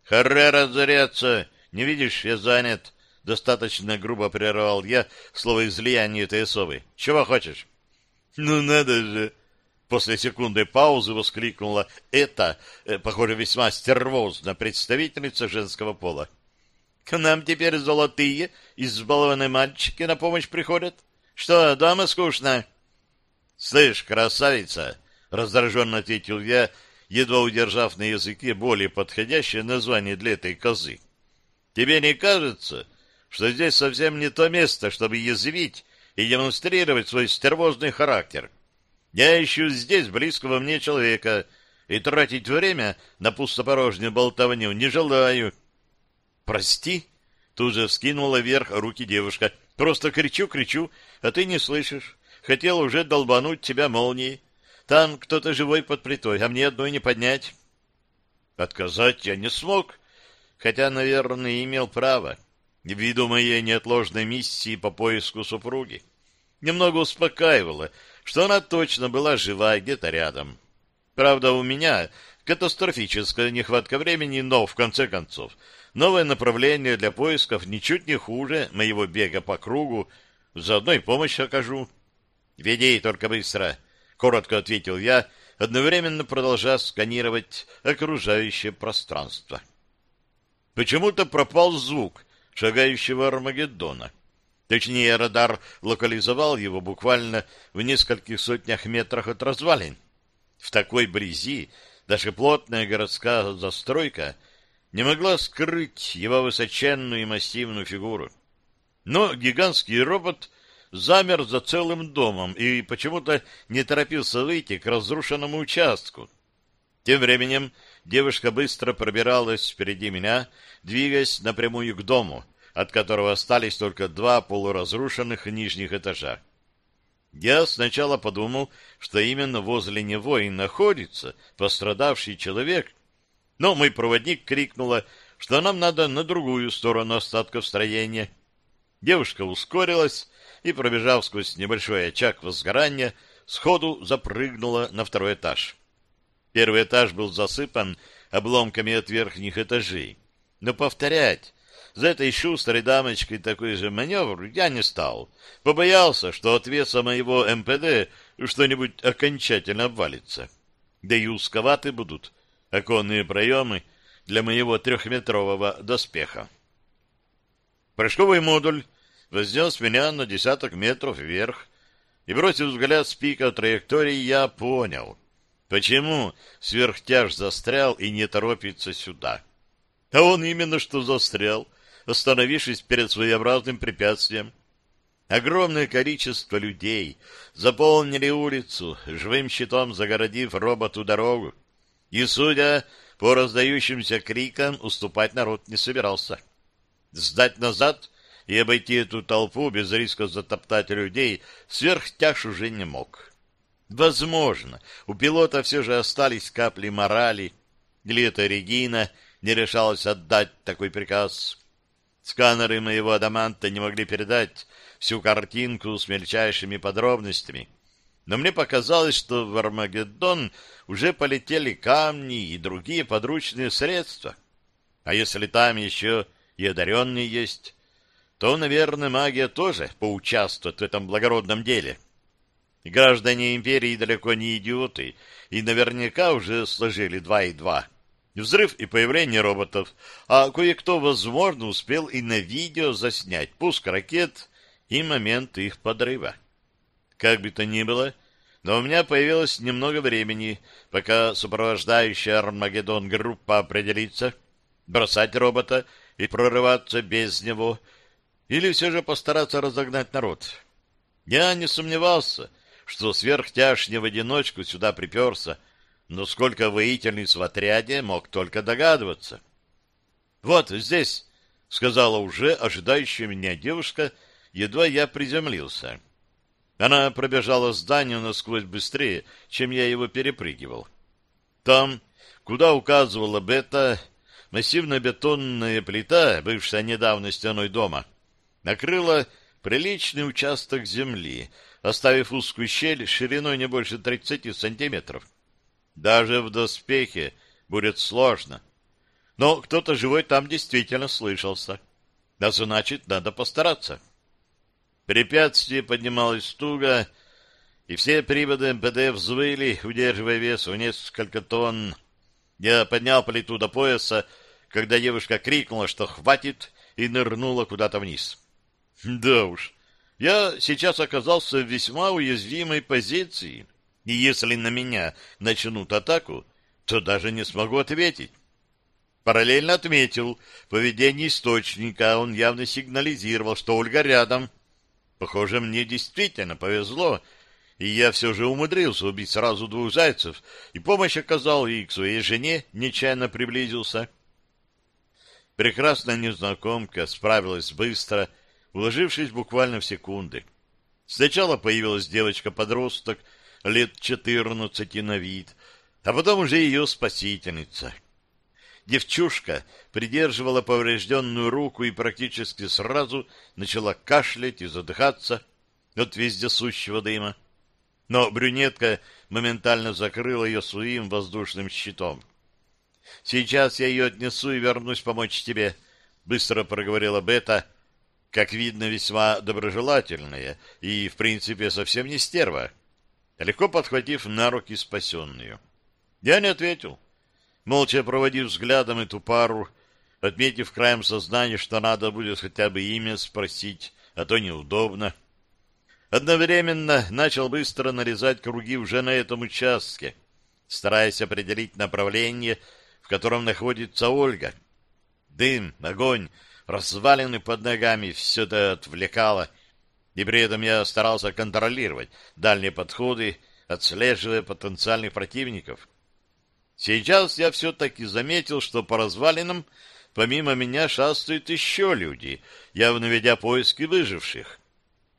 «Харе разоряться! Не видишь, я занят!» Достаточно грубо прервал я слово излияние этой особы. «Чего хочешь?» «Ну надо же!» После секунды паузы воскликнула это, э, похоже, весьма стервозно представительница женского пола. «К нам теперь золотые, избалованные мальчики на помощь приходят? Что, дома скучно?» «Слышь, красавица!» — раздраженно ответил я, едва удержав на языке более подходящее название для этой козы. «Тебе не кажется, что здесь совсем не то место, чтобы язвить и демонстрировать свой стервозный характер? Я ищу здесь близкого мне человека, и тратить время на пустопорожнюю болтовню не желаю». «Прости?» — тут же вскинула вверх руки девушка. «Просто кричу-кричу, а ты не слышишь. Хотел уже долбануть тебя молнией. Там кто-то живой под плитой, а мне одной не поднять. Отказать я не смог, хотя, наверное, имел право, ввиду моей неотложной миссии по поиску супруги. Немного успокаивало, что она точно была жива где-то рядом. Правда, у меня катастрофическая нехватка времени, но, в конце концов, новое направление для поисков ничуть не хуже моего бега по кругу, заодно и помощь окажу. Веди только быстро. — коротко ответил я, одновременно продолжая сканировать окружающее пространство. Почему-то пропал звук шагающего Армагеддона. Точнее, радар локализовал его буквально в нескольких сотнях метрах от развалин. В такой брези даже плотная городская застройка не могла скрыть его высоченную и массивную фигуру. Но гигантский робот замер за целым домом и почему-то не торопился выйти к разрушенному участку. Тем временем девушка быстро пробиралась впереди меня, двигаясь напрямую к дому, от которого остались только два полуразрушенных нижних этажа. Я сначала подумал, что именно возле него и находится пострадавший человек, но мой проводник крикнула, что нам надо на другую сторону остатков строения. Девушка ускорилась и, пробежав сквозь небольшой очаг возгорания, сходу запрыгнула на второй этаж. Первый этаж был засыпан обломками от верхних этажей. Но повторять за этой шустрой дамочкой такой же маневр я не стал. Побоялся, что от веса моего МПД что-нибудь окончательно обвалится. Да и узковаты будут оконные проемы для моего трехметрового доспеха. Прыжковый модуль вознес меня на десяток метров вверх, и, бросив взгляд с пика траектории, я понял, почему сверхтяж застрял и не торопится сюда. А он именно что застрял, остановившись перед своеобразным препятствием. Огромное количество людей заполнили улицу, живым щитом загородив роботу дорогу. И, судя по раздающимся крикам, уступать народ не собирался. Сдать назад и обойти эту толпу без риска затоптать людей сверхтяж уже не мог. Возможно, у пилота все же остались капли морали, или это Регина не решалась отдать такой приказ. Сканеры моего адаманта не могли передать всю картинку с мельчайшими подробностями, но мне показалось, что в Армагеддон уже полетели камни и другие подручные средства. А если там еще и одаренные есть, то, наверное, магия тоже поучаствует в этом благородном деле. Граждане империи далеко не идиоты, и наверняка уже сложили два и два. Взрыв и появление роботов, а кое-кто, возможно, успел и на видео заснять пуск ракет и момент их подрыва. Как бы то ни было, но у меня появилось немного времени, пока сопровождающая Армагеддон группа определится, бросать робота и прорываться без него — или все же постараться разогнать народ? Я не сомневался, что сверхтяж не в одиночку сюда приперся, но сколько воительниц в отряде мог только догадываться. «Вот здесь», — сказала уже ожидающая меня девушка, едва я приземлился. Она пробежала здание насквозь быстрее, чем я его перепрыгивал. Там, куда указывала Бета, массивная бетонная плита, бывшая недавно стеной дома, накрыла приличный участок земли, оставив узкую щель шириной не больше 30 сантиметров. Даже в доспехе будет сложно. Но кто-то живой там действительно слышался. А значит, надо постараться. Препятствие поднималось туго, и все приводы МПД взвыли, удерживая вес в несколько тонн. Я поднял плиту до пояса, когда девушка крикнула, что хватит, и нырнула куда-то вниз. Да уж, я сейчас оказался в весьма уязвимой позиции, и если на меня начнут атаку, то даже не смогу ответить. Параллельно отметил поведение источника, он явно сигнализировал, что Ольга рядом. Похоже, мне действительно повезло, и я все же умудрился убить сразу двух зайцев, и помощь оказал, и к своей жене нечаянно приблизился. Прекрасная незнакомка справилась быстро, уложившись буквально в секунды. Сначала появилась девочка-подросток, лет четырнадцати на вид, а потом уже ее спасительница. Девчушка придерживала поврежденную руку и практически сразу начала кашлять и задыхаться от вездесущего дыма. Но брюнетка моментально закрыла ее своим воздушным щитом. «Сейчас я ее отнесу и вернусь помочь тебе», — быстро проговорила Бета, — как видно, весьма доброжелательная и, в принципе, совсем не стерва. легко подхватив на руки спасенную. Я не ответил. Молча проводив взглядом эту пару, отметив краем сознания, что надо будет хотя бы имя спросить, а то неудобно. Одновременно начал быстро нарезать круги уже на этом участке, стараясь определить направление, в котором находится Ольга. Дым, огонь, развалины под ногами — все это отвлекало, и при этом я старался контролировать дальние подходы, отслеживая потенциальных противников. Сейчас я все-таки заметил, что по развалинам помимо меня шастают еще люди, явно ведя поиски выживших.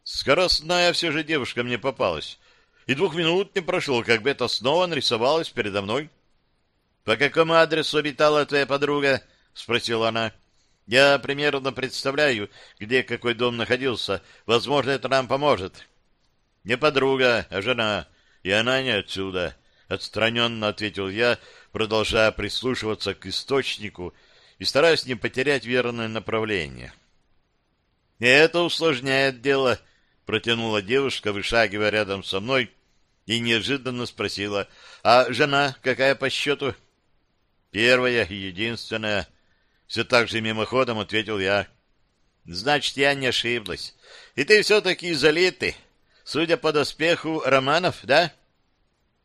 Скоростная все же девушка мне попалась, и двух минут не прошло, как это снова нарисовалось передо мной. — По какому адресу обитала твоя подруга? — спросила она. — Я примерно представляю, где какой дом находился. Возможно, это нам поможет. — Не подруга, а жена, и она не отсюда. —— отстраненно ответил я, продолжая прислушиваться к источнику и стараясь не потерять верное направление. — Это усложняет дело, — протянула девушка, вышагивая рядом со мной, и неожиданно спросила, — А жена какая по счету? — Первая и единственная. Все так же мимоходом ответил я. — Значит, я не ошиблась. И ты все-таки залитый, судя по доспеху романов, да? —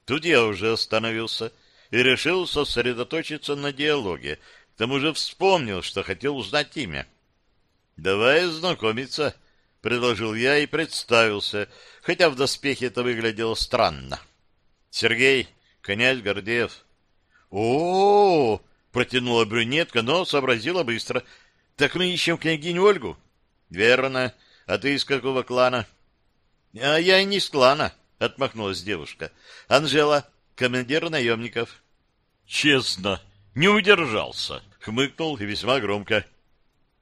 Тут я уже остановился и решил сосредоточиться на диалоге. К тому же вспомнил, что хотел узнать имя. «Давай знакомиться», — предложил я и представился, хотя в доспехе это выглядело странно. «Сергей, князь Гордеев». «О-о-о!» — протянула брюнетка, но сообразила быстро. «Так мы ищем княгиню Ольгу?» «Верно. А ты из какого клана?» «А я и не из клана», — отмахнулась девушка. — Анжела, командир наемников. — Честно, не удержался, — хмыкнул и весьма громко.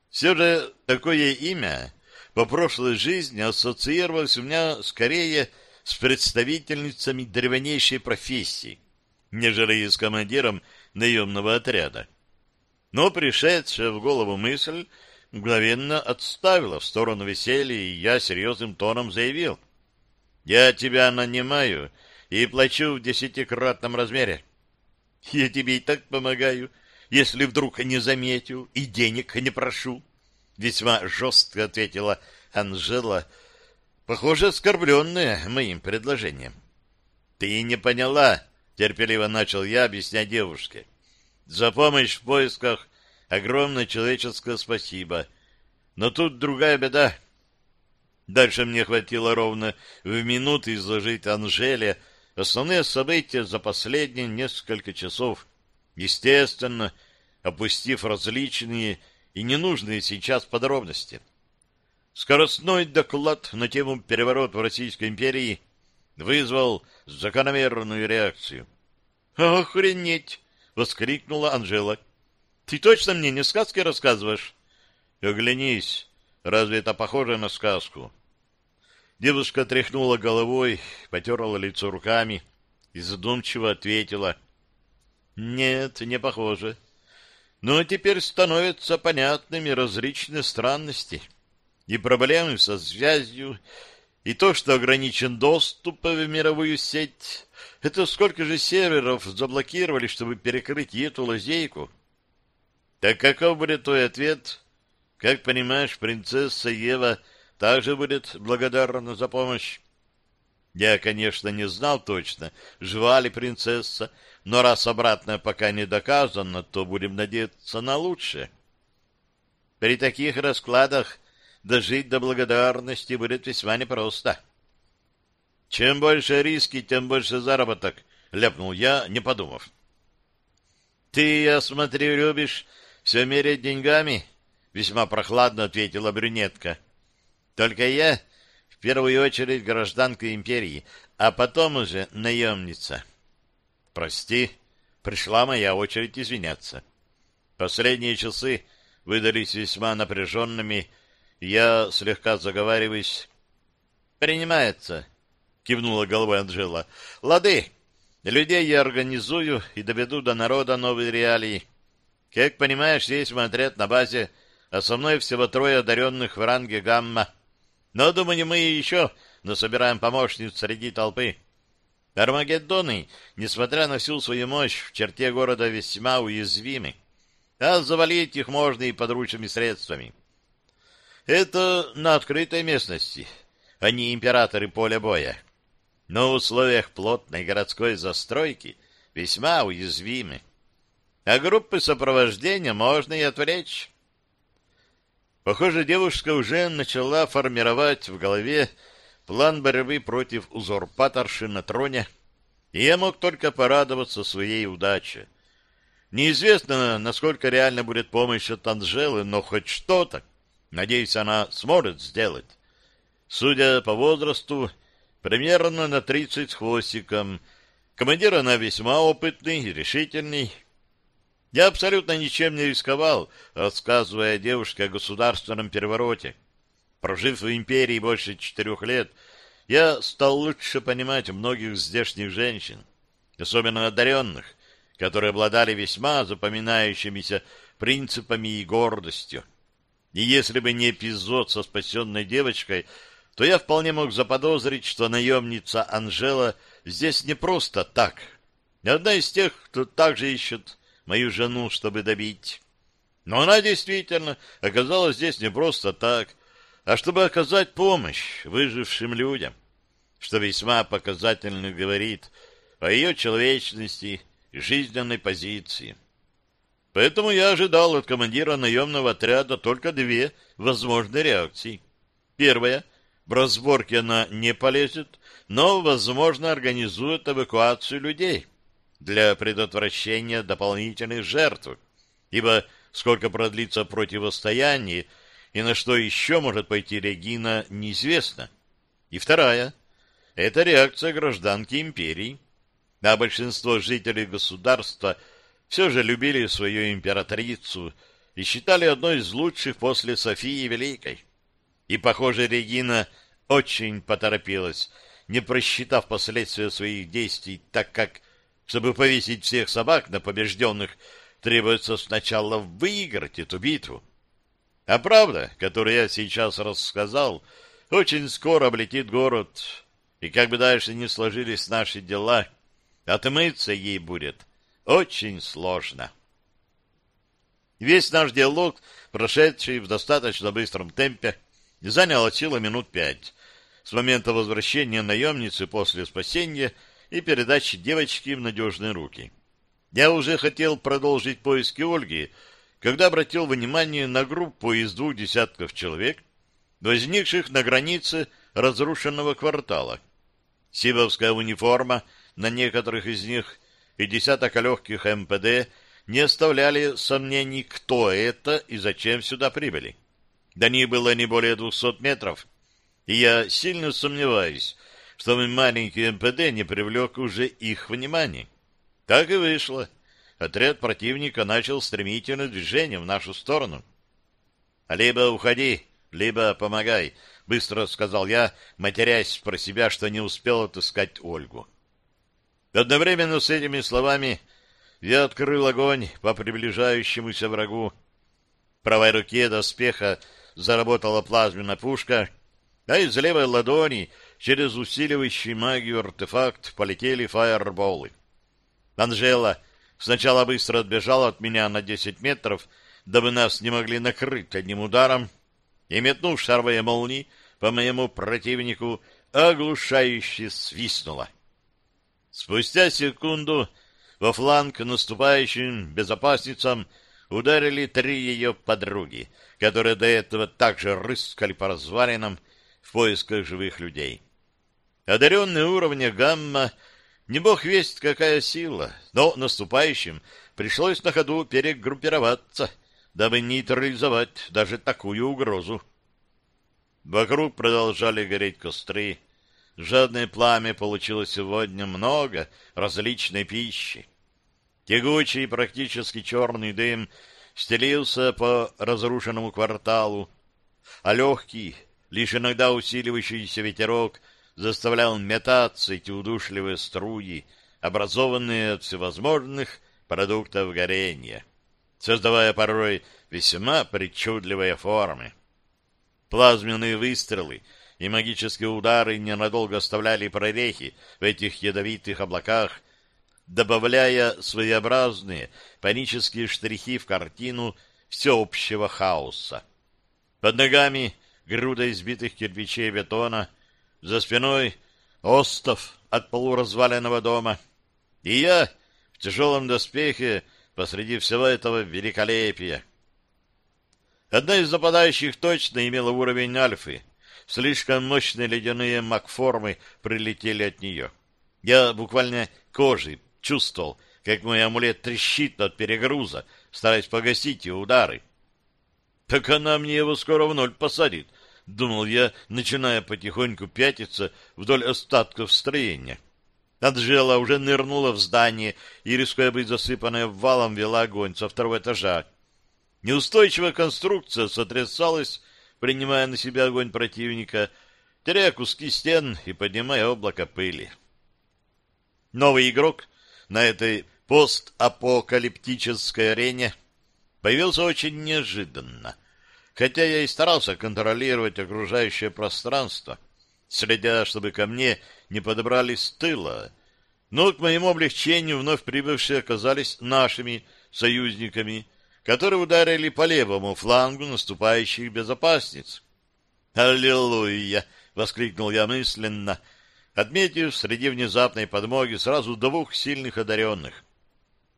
Все же такое имя по прошлой жизни ассоциировалось у меня скорее с представительницами древнейшей профессии, нежели с командиром наемного отряда. Но пришедшая в голову мысль мгновенно отставила в сторону веселья, и я серьезным тоном заявил — я тебя нанимаю и плачу в десятикратном размере. Я тебе и так помогаю, если вдруг не заметил и денег не прошу. Весьма жестко ответила Анжела, похоже, оскорбленная моим предложением. Ты не поняла, терпеливо начал я объяснять девушке. За помощь в поисках огромное человеческое спасибо. Но тут другая беда. Дальше мне хватило ровно в минуты изложить Анжеле основные события за последние несколько часов, естественно, опустив различные и ненужные сейчас подробности. Скоростной доклад на тему переворот в Российской империи вызвал закономерную реакцию. «Охренеть!» — воскликнула Анжела. «Ты точно мне не сказки рассказываешь?» «Оглянись, разве это похоже на сказку?» Девушка тряхнула головой, потерла лицо руками и задумчиво ответила. «Нет, не похоже. Но теперь становятся понятными различные странности и проблемы со связью, и то, что ограничен доступ в мировую сеть. Это сколько же серверов заблокировали, чтобы перекрыть эту лазейку? Так каков будет твой ответ? Как понимаешь, принцесса Ева также будет благодарна за помощь. Я, конечно, не знал точно, жива ли принцесса, но раз обратное пока не доказано, то будем надеяться на лучшее. При таких раскладах дожить до благодарности будет весьма непросто. Чем больше риски, тем больше заработок, — ляпнул я, не подумав. — Ты, я смотрю, любишь все мерять деньгами? — весьма прохладно ответила брюнетка. — только я в первую очередь гражданка империи, а потом уже наемница. Прости, пришла моя очередь извиняться. Последние часы выдались весьма напряженными, я слегка заговариваюсь. «Принимается», — кивнула головой Анжела. «Лады, людей я организую и доведу до народа новые реалии. Как понимаешь, есть мой отряд на базе, а со мной всего трое одаренных в ранге гамма. Но, думаю, мы еще насобираем помощниц среди толпы. Армагеддоны, несмотря на всю свою мощь, в черте города весьма уязвимы, а завалить их можно и подручными средствами. Это на открытой местности, а не императоры поля боя. Но в условиях плотной городской застройки весьма уязвимы. А группы сопровождения можно и отвлечь. Похоже, девушка уже начала формировать в голове план борьбы против узурпаторши на троне, и я мог только порадоваться своей удаче. Неизвестно, насколько реально будет помощь от Анжелы, но хоть что-то, надеюсь, она сможет сделать. Судя по возрасту, примерно на тридцать с хвостиком, командир она весьма опытный и решительный, я абсолютно ничем не рисковал, рассказывая девушке о государственном перевороте. Прожив в империи больше четырех лет, я стал лучше понимать многих здешних женщин, особенно одаренных, которые обладали весьма запоминающимися принципами и гордостью. И если бы не эпизод со спасенной девочкой, то я вполне мог заподозрить, что наемница Анжела здесь не просто так. Одна из тех, кто также ищет мою жену, чтобы добить. Но она действительно оказалась здесь не просто так, а чтобы оказать помощь выжившим людям, что весьма показательно говорит о ее человечности и жизненной позиции. Поэтому я ожидал от командира наемного отряда только две возможные реакции. Первая — в разборке она не полезет, но, возможно, организует эвакуацию людей для предотвращения дополнительных жертв, ибо сколько продлится противостояние и на что еще может пойти Регина, неизвестно. И вторая — это реакция гражданки империи, а большинство жителей государства все же любили свою императрицу и считали одной из лучших после Софии Великой. И, похоже, Регина очень поторопилась, не просчитав последствия своих действий, так как чтобы повесить всех собак на побежденных, требуется сначала выиграть эту битву. А правда, которую я сейчас рассказал, очень скоро облетит город, и как бы дальше не сложились наши дела, отмыться ей будет очень сложно. Весь наш диалог, прошедший в достаточно быстром темпе, занял от силы минут пять. С момента возвращения наемницы после спасения — и передачи девочки в надежные руки. Я уже хотел продолжить поиски Ольги, когда обратил внимание на группу из двух десятков человек, возникших на границе разрушенного квартала. Сибовская униформа на некоторых из них и десяток легких МПД не оставляли сомнений, кто это и зачем сюда прибыли. До них было не более двухсот метров, и я сильно сомневаюсь, что мой маленький МПД не привлек уже их внимание. Так и вышло. Отряд противника начал стремительное движение в нашу сторону. «Либо уходи, либо помогай», — быстро сказал я, матерясь про себя, что не успел отыскать Ольгу. Одновременно с этими словами я открыл огонь по приближающемуся врагу. В правой руке доспеха заработала плазменная пушка, а из левой ладони через усиливающий магию артефакт полетели фаерболы. Анжела сначала быстро отбежала от меня на десять метров, дабы нас не могли накрыть одним ударом, и, метнув шаровые молнии по моему противнику, оглушающе свистнула. Спустя секунду во фланг наступающим безопасницам ударили три ее подруги, которые до этого также рыскали по развалинам в поисках живых людей. Одаренный уровня гамма не бог весть какая сила, но наступающим пришлось на ходу перегруппироваться, дабы нейтрализовать даже такую угрозу. Вокруг продолжали гореть костры. Жадное пламя получило сегодня много различной пищи. Тягучий, практически черный дым стелился по разрушенному кварталу, а легкий, лишь иногда усиливающийся ветерок заставлял метаться эти удушливые струи, образованные от всевозможных продуктов горения, создавая порой весьма причудливые формы. Плазменные выстрелы и магические удары ненадолго оставляли прорехи в этих ядовитых облаках, добавляя своеобразные панические штрихи в картину всеобщего хаоса. Под ногами груда избитых кирпичей бетона, за спиной остов от полуразваленного дома, и я в тяжелом доспехе посреди всего этого великолепия. Одна из нападающих точно имела уровень альфы. Слишком мощные ледяные макформы прилетели от нее. Я буквально кожей чувствовал, как мой амулет трещит от перегруза, стараясь погасить ее удары. Так она мне его скоро в ноль посадит, думал я, начиная потихоньку пятиться вдоль остатков строения. Аджела уже нырнула в здание и, рискуя быть засыпанной валом, вела огонь со второго этажа. Неустойчивая конструкция сотрясалась, принимая на себя огонь противника, теряя куски стен и поднимая облако пыли. Новый игрок на этой постапокалиптической арене появился очень неожиданно, хотя я и старался контролировать окружающее пространство, следя, чтобы ко мне не подобрались с тыла, но к моему облегчению вновь прибывшие оказались нашими союзниками, которые ударили по левому флангу наступающих безопасниц. «Аллилуйя!» — воскликнул я мысленно, отметив среди внезапной подмоги сразу двух сильных одаренных.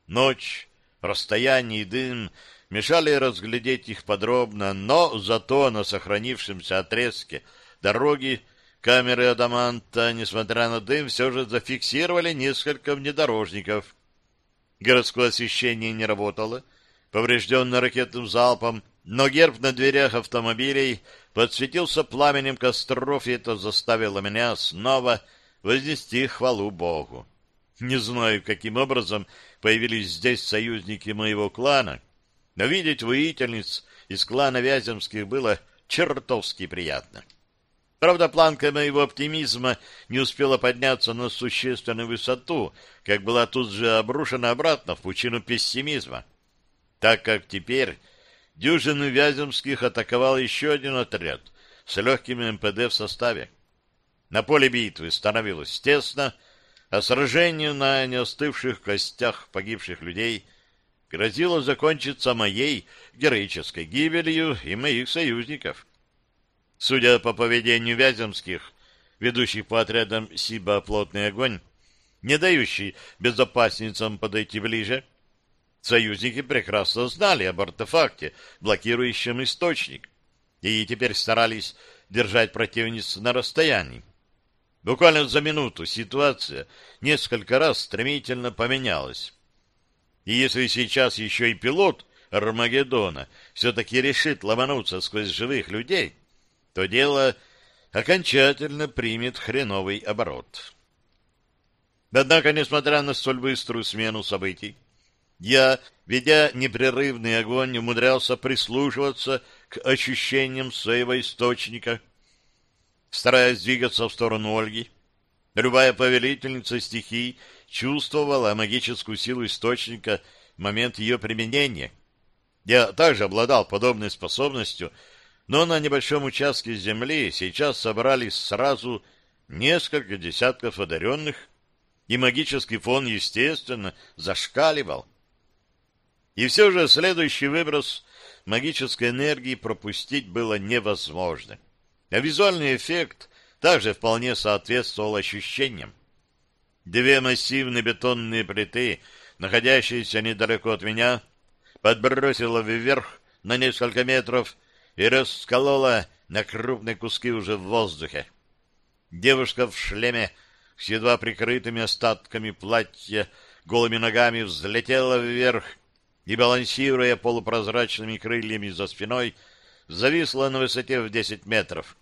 Ночь, расстояние и дым мешали разглядеть их подробно, но зато на сохранившемся отрезке дороги камеры Адаманта, несмотря на дым, все же зафиксировали несколько внедорожников. Городское освещение не работало, поврежденный ракетным залпом, но герб на дверях автомобилей подсветился пламенем костров, и это заставило меня снова вознести хвалу Богу. Не знаю, каким образом появились здесь союзники моего клана, но видеть воительниц из клана Вяземских было чертовски приятно. Правда, планка моего оптимизма не успела подняться на существенную высоту, как была тут же обрушена обратно в пучину пессимизма, так как теперь дюжину Вяземских атаковал еще один отряд с легким МПД в составе. На поле битвы становилось тесно, а сражению на неостывших костях погибших людей грозило закончиться моей героической гибелью и моих союзников. Судя по поведению Вяземских, ведущих по отрядам Сиба плотный огонь, не дающий безопасницам подойти ближе, союзники прекрасно знали об артефакте, блокирующем источник, и теперь старались держать противниц на расстоянии. Буквально за минуту ситуация несколько раз стремительно поменялась. И если сейчас еще и пилот Армагеддона все-таки решит ломануться сквозь живых людей, то дело окончательно примет хреновый оборот. Однако, несмотря на столь быструю смену событий, я, ведя непрерывный огонь, умудрялся прислушиваться к ощущениям своего источника — стараясь двигаться в сторону Ольги. Любая повелительница стихий чувствовала магическую силу источника в момент ее применения. Я также обладал подобной способностью, но на небольшом участке земли сейчас собрались сразу несколько десятков одаренных, и магический фон, естественно, зашкаливал. И все же следующий выброс магической энергии пропустить было невозможно. — а визуальный эффект также вполне соответствовал ощущениям. Две массивные бетонные плиты, находящиеся недалеко от меня, подбросило вверх на несколько метров и расколола на крупные куски уже в воздухе. Девушка в шлеме с едва прикрытыми остатками платья голыми ногами взлетела вверх и, балансируя полупрозрачными крыльями за спиной, зависла на высоте в десять метров.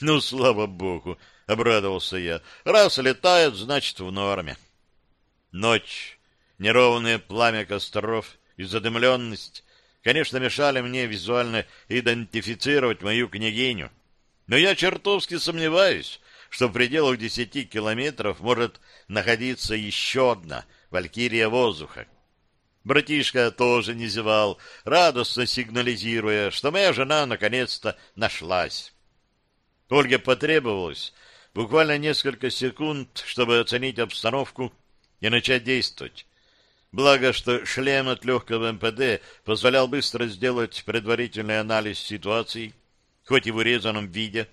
Ну, слава богу, обрадовался я. Раз летает, значит, в норме. Ночь, неровное пламя костров и задымленность, конечно, мешали мне визуально идентифицировать мою княгиню. Но я чертовски сомневаюсь, что в пределах десяти километров может находиться еще одна валькирия воздуха. Братишка тоже не зевал, радостно сигнализируя, что моя жена наконец-то нашлась. Ольге потребовалось буквально несколько секунд, чтобы оценить обстановку и начать действовать. Благо, что шлем от легкого МПД позволял быстро сделать предварительный анализ ситуации, хоть и в урезанном виде.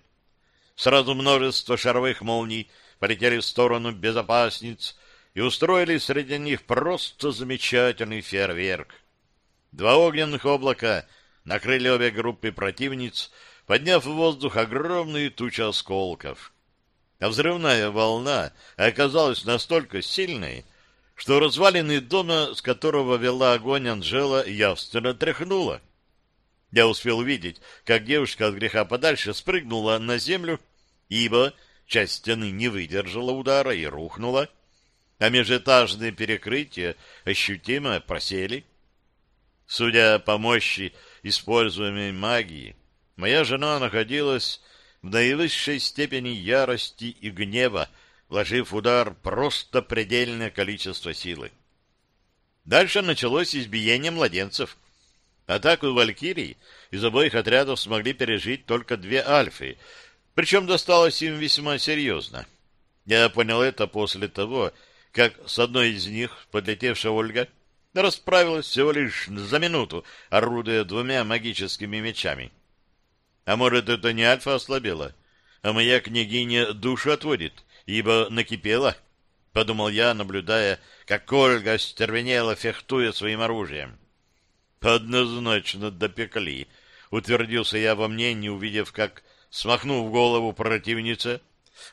Сразу множество шаровых молний полетели в сторону безопасниц и устроили среди них просто замечательный фейерверк. Два огненных облака накрыли обе группы противниц, подняв в воздух огромные тучи осколков. А взрывная волна оказалась настолько сильной, что развалины дома, с которого вела огонь Анжела, явственно тряхнула. Я успел увидеть, как девушка от греха подальше спрыгнула на землю, ибо часть стены не выдержала удара и рухнула, а межэтажные перекрытия ощутимо просели. Судя по мощи используемой магии, моя жена находилась в наивысшей степени ярости и гнева, вложив удар просто предельное количество силы. Дальше началось избиение младенцев. Атаку валькирий из обоих отрядов смогли пережить только две альфы, причем досталось им весьма серьезно. Я понял это после того, как с одной из них, подлетевшая Ольга, расправилась всего лишь за минуту, орудуя двумя магическими мечами. А может, это не альфа ослабела, а моя княгиня душу отводит, ибо накипела, — подумал я, наблюдая, как Ольга стервенела, фехтуя своим оружием. «Однозначно допекли», — утвердился я во мнении, увидев, как, смахнув голову противницы,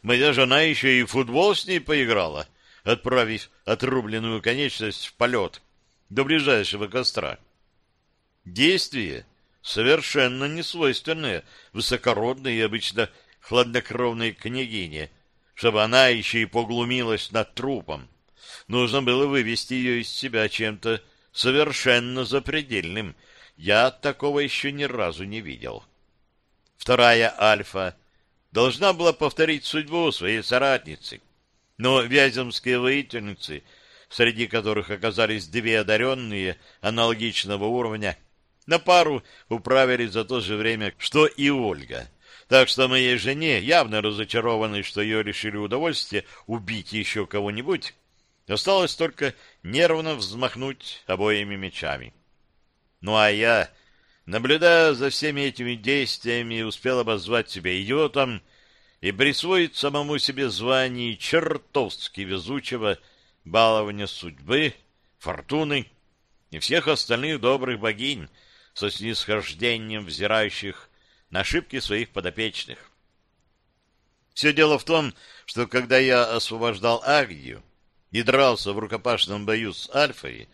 моя жена еще и футбол с ней поиграла, отправив отрубленную конечность в полет до ближайшего костра. Действие совершенно несвойственное высокородной и обычно хладнокровной княгине, чтобы она еще и поглумилась над трупом. Нужно было вывести ее из себя чем-то совершенно запредельным. Я такого еще ни разу не видел. Вторая альфа должна была повторить судьбу своей соратницы. Но вяземские воительницы, среди которых оказались две одаренные аналогичного уровня, на пару управились за то же время, что и Ольга. Так что моей жене, явно разочарованной, что ее решили удовольствие убить еще кого-нибудь, осталось только нервно взмахнуть обоими мечами. Ну а я, наблюдая за всеми этими действиями, успел обозвать себя идиотом и присвоить самому себе звание чертовски везучего балования судьбы, фортуны и всех остальных добрых богинь, со снисхождением взирающих на ошибки своих подопечных. Все дело в том, что когда я освобождал Агнию и дрался в рукопашном бою с Альфой,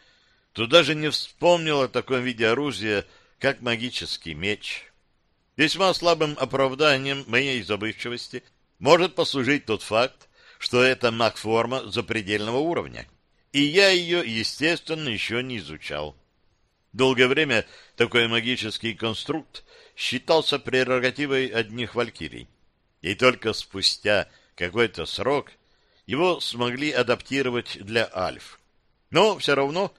то даже не вспомнил о таком виде оружия, как магический меч. Весьма слабым оправданием моей забывчивости может послужить тот факт, что это маг-форма запредельного уровня, и я ее, естественно, еще не изучал. Долгое время такой магический конструкт считался прерогативой одних валькирий, и только спустя какой-то срок его смогли адаптировать для альф. Но все равно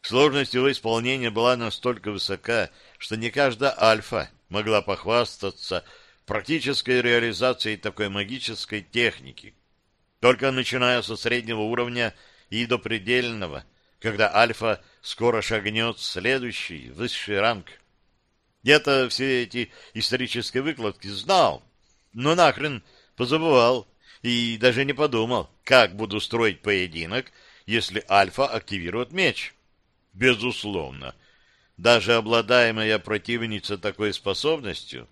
сложность его исполнения была настолько высока, что не каждая альфа могла похвастаться практической реализацией такой магической техники. Только начиная со среднего уровня и до предельного, когда альфа скоро шагнет следующий, высший ранг. Я-то все эти исторические выкладки знал, но нахрен позабывал и даже не подумал, как буду строить поединок, если Альфа активирует меч. Безусловно, даже обладая моя противница такой способностью,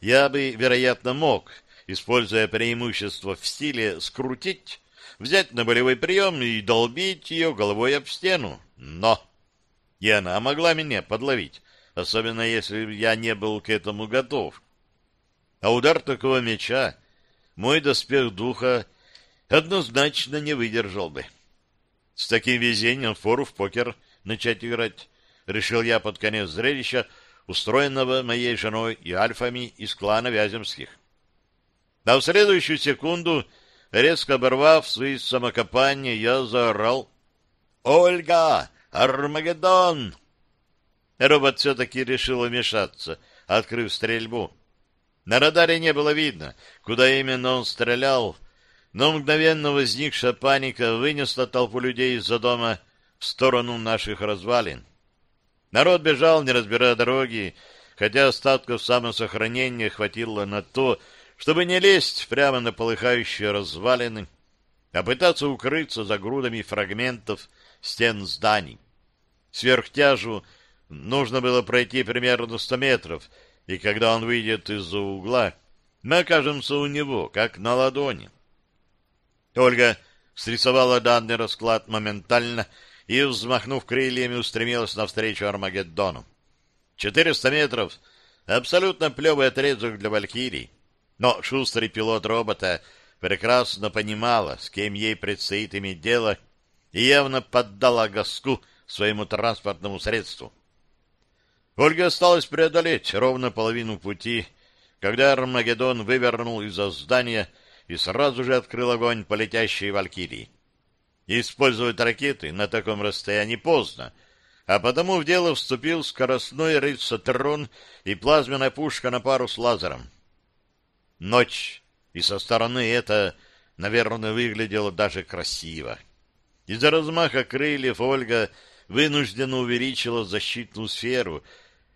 я бы, вероятно, мог, используя преимущество в стиле, скрутить, взять на болевой прием и долбить ее головой об стену. Но и она могла меня подловить, особенно если я не был к этому готов. А удар такого меча мой доспех духа однозначно не выдержал бы. С таким везением фору в покер начать играть, решил я под конец зрелища, устроенного моей женой и альфами из клана Вяземских. А в следующую секунду, резко оборвав свои самокопания, я заорал «Ольга! Армагеддон!» Робот все-таки решил вмешаться, открыв стрельбу. На радаре не было видно, куда именно он стрелял, но мгновенно возникшая паника вынесла толпу людей из-за дома в сторону наших развалин. Народ бежал, не разбирая дороги, хотя остатков самосохранения хватило на то, чтобы не лезть прямо на полыхающие развалины, а пытаться укрыться за грудами фрагментов стен зданий. Сверхтяжу нужно было пройти примерно сто метров, и когда он выйдет из-за угла, мы окажемся у него, как на ладони. Ольга срисовала данный расклад моментально и, взмахнув крыльями, устремилась навстречу Армагеддону. Четыреста метров — абсолютно плевый отрезок для Валькирий. Но шустрый пилот робота прекрасно понимала, с кем ей предстоит иметь дело, и явно поддала газку своему транспортному средству. Ольга осталось преодолеть ровно половину пути, когда Армагеддон вывернул из-за здания и сразу же открыл огонь по летящей Валькирии. Использовать ракеты на таком расстоянии поздно, а потому в дело вступил скоростной рейсотрон и плазменная пушка на пару с лазером. Ночь, и со стороны это, наверное, выглядело даже красиво. Из-за размаха крыльев Ольга вынужденно увеличила защитную сферу,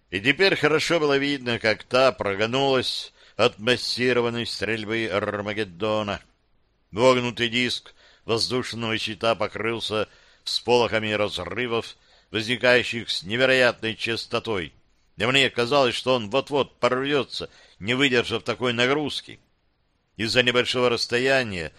и теперь хорошо было видно, как та прогнулась от массированной стрельбы Армагеддона. Вогнутый диск воздушного щита покрылся всполохами разрывов, возникающих с невероятной частотой. И мне казалось, что он вот-вот порвется — не выдержав такой нагрузки. Из-за небольшого расстояния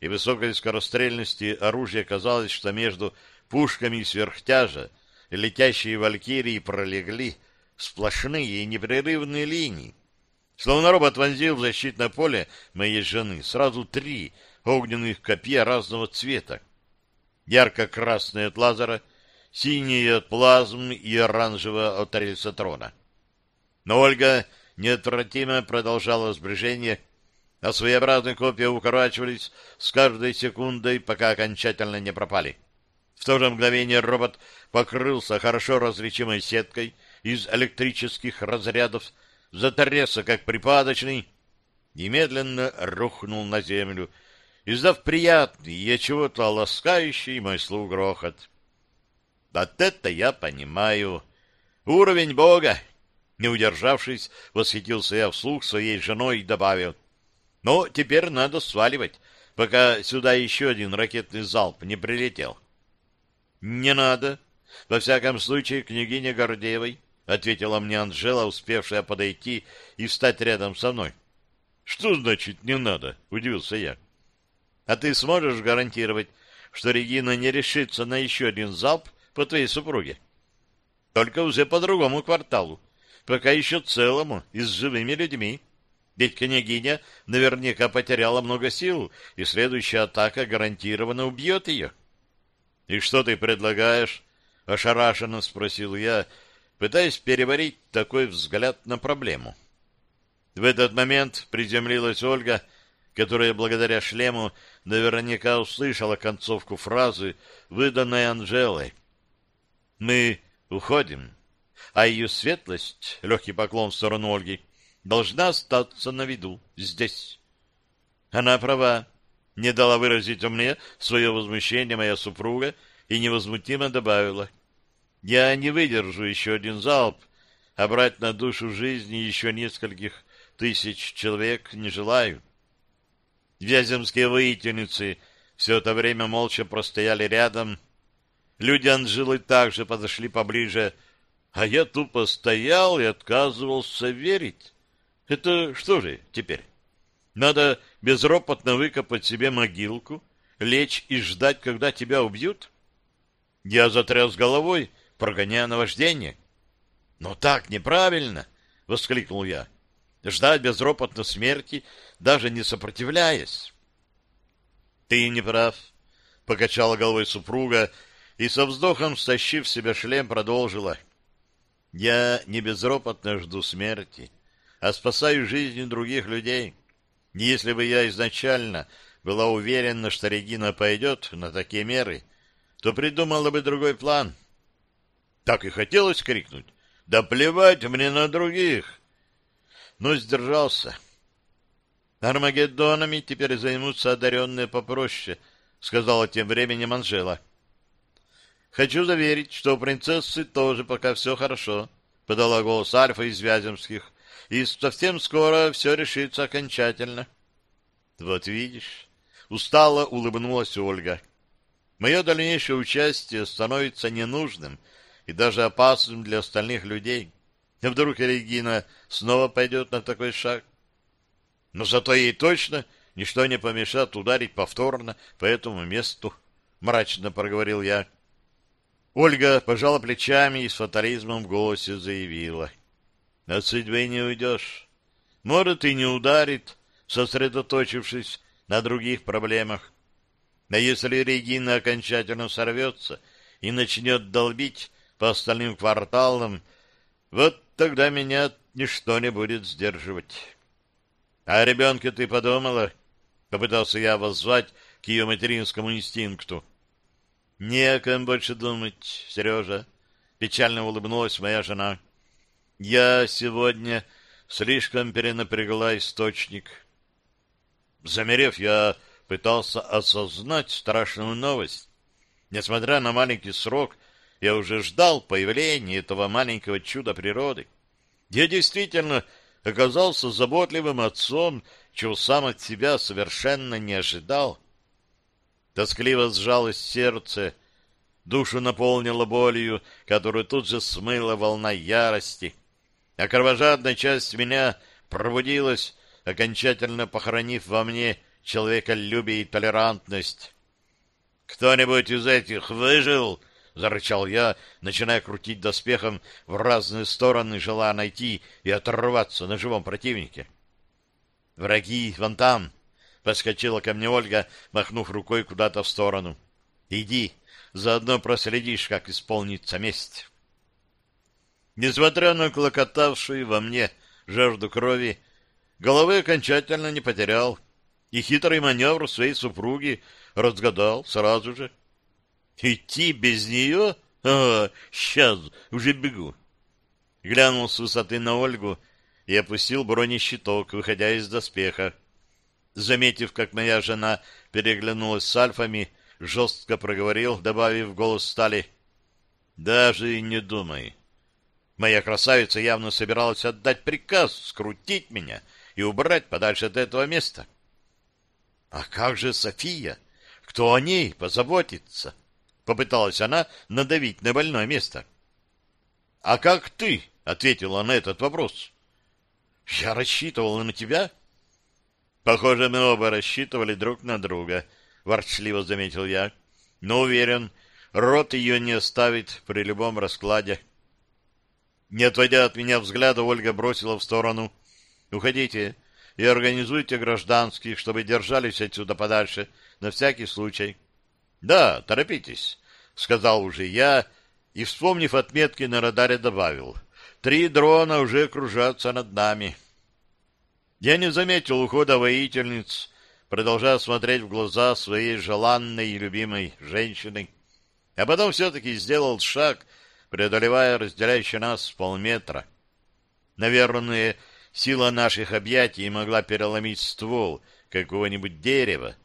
и высокой скорострельности оружия казалось, что между пушками сверхтяжа летящие валькирии пролегли сплошные и непрерывные линии. Словно робот вонзил в защитное поле моей жены сразу три огненных копья разного цвета. Ярко-красные от лазера, синие от плазм и оранжевого от рельсотрона. Но Ольга неотвратимо продолжало сближение, а своеобразные копья укорачивались с каждой секундой, пока окончательно не пропали. В то же мгновение робот покрылся хорошо различимой сеткой из электрических разрядов, затрясся как припадочный и медленно рухнул на землю, издав приятный и чего-то ласкающий мой слух грохот. Вот это я понимаю. Уровень Бога, не удержавшись, восхитился я вслух своей женой и добавил. «Но теперь надо сваливать, пока сюда еще один ракетный залп не прилетел». «Не надо. Во всяком случае, княгиня Гордеевой», — ответила мне Анжела, успевшая подойти и встать рядом со мной. «Что значит «не надо»?» — удивился я. «А ты сможешь гарантировать, что Регина не решится на еще один залп по твоей супруге?» «Только уже по другому кварталу пока еще целому и с живыми людьми. Ведь княгиня наверняка потеряла много сил, и следующая атака гарантированно убьет ее. — И что ты предлагаешь? — ошарашенно спросил я, пытаясь переварить такой взгляд на проблему. В этот момент приземлилась Ольга, которая благодаря шлему наверняка услышала концовку фразы, выданной Анжелой. «Мы уходим» а ее светлость, легкий поклон в сторону Ольги, должна остаться на виду здесь. Она права. Не дала выразить мне свое возмущение моя супруга и невозмутимо добавила. Я не выдержу еще один залп, а брать на душу жизни еще нескольких тысяч человек не желаю. Вяземские воительницы все это время молча простояли рядом. Люди Анжелы также подошли поближе, а я тупо стоял и отказывался верить. Это что же теперь? Надо безропотно выкопать себе могилку, лечь и ждать, когда тебя убьют? Я затряс головой, прогоняя наваждение. «Но так неправильно!» — воскликнул я. «Ждать безропотно смерти, даже не сопротивляясь». «Ты не прав», — покачала головой супруга и со вздохом, стащив себе шлем, продолжила. Я не безропотно жду смерти, а спасаю жизни других людей. Если бы я изначально была уверена, что Регина пойдет на такие меры, то придумала бы другой план. Так и хотелось крикнуть. «Да плевать мне на других!» Но сдержался. Армагеддонами теперь займутся одаренные попроще, — сказала тем временем Анжела. — Хочу заверить, что у принцессы тоже пока все хорошо, — подала голос Альфа из Вяземских, — и совсем скоро все решится окончательно. — Вот видишь, — устало улыбнулась Ольга. — Мое дальнейшее участие становится ненужным и даже опасным для остальных людей. Вдруг Регина снова пойдет на такой шаг? Но зато ей точно ничто не помешает ударить повторно по этому месту, — мрачно проговорил я. Ольга пожала плечами и с фатализмом в голосе заявила. — От судьбы не уйдешь. Может, и не ударит, сосредоточившись на других проблемах. А если Регина окончательно сорвется и начнет долбить по остальным кварталам, вот тогда меня ничто не будет сдерживать. — А ребенке ты подумала? — попытался я воззвать к ее материнскому инстинкту. — Не о ком больше думать, Сережа, — печально улыбнулась моя жена. — Я сегодня слишком перенапрягла источник. Замерев, я пытался осознать страшную новость. Несмотря на маленький срок, я уже ждал появления этого маленького чуда природы. Я действительно оказался заботливым отцом, чего сам от себя совершенно не ожидал. Тоскливо сжалось сердце, душу наполнило болью, которую тут же смыла волна ярости, а кровожадная часть меня пробудилась, окончательно похоронив во мне человеколюбие и толерантность. «Кто-нибудь из этих выжил?» — зарычал я, начиная крутить доспехом в разные стороны, желая найти и оторваться на живом противнике. «Враги вон там!» — подскочила ко мне Ольга, махнув рукой куда-то в сторону. «Иди, заодно проследишь, как исполнится месть». Несмотря на клокотавшую во мне жажду крови, головы окончательно не потерял, и хитрый маневр своей супруги разгадал сразу же. Идти без нее? А, сейчас, уже бегу. Глянул с высоты на Ольгу и опустил бронещиток, выходя из доспеха. Заметив, как моя жена переглянулась с альфами, жестко проговорил, добавив голос стали. «Даже и не думай». Моя красавица явно собиралась отдать приказ скрутить меня и убрать подальше от этого места. «А как же София? Кто о ней позаботится?» Попыталась она надавить на больное место. — А как ты? — ответила на этот вопрос. — Я рассчитывала на тебя. — Похоже, мы оба рассчитывали друг на друга, — ворчливо заметил я. — Но уверен, рот ее не оставит при любом раскладе. Не отводя от меня взгляда, Ольга бросила в сторону. — Уходите и организуйте гражданских, чтобы держались отсюда подальше, на всякий случай. — да, торопитесь, сказал уже я и, вспомнив отметки на радаре, добавил. Три дрона уже кружатся над нами. Я не заметил ухода воительниц, продолжая смотреть в глаза своей желанной и любимой женщины. А потом все-таки сделал шаг, преодолевая разделяющий нас полметра. Наверное, сила наших объятий могла переломить ствол какого-нибудь дерева,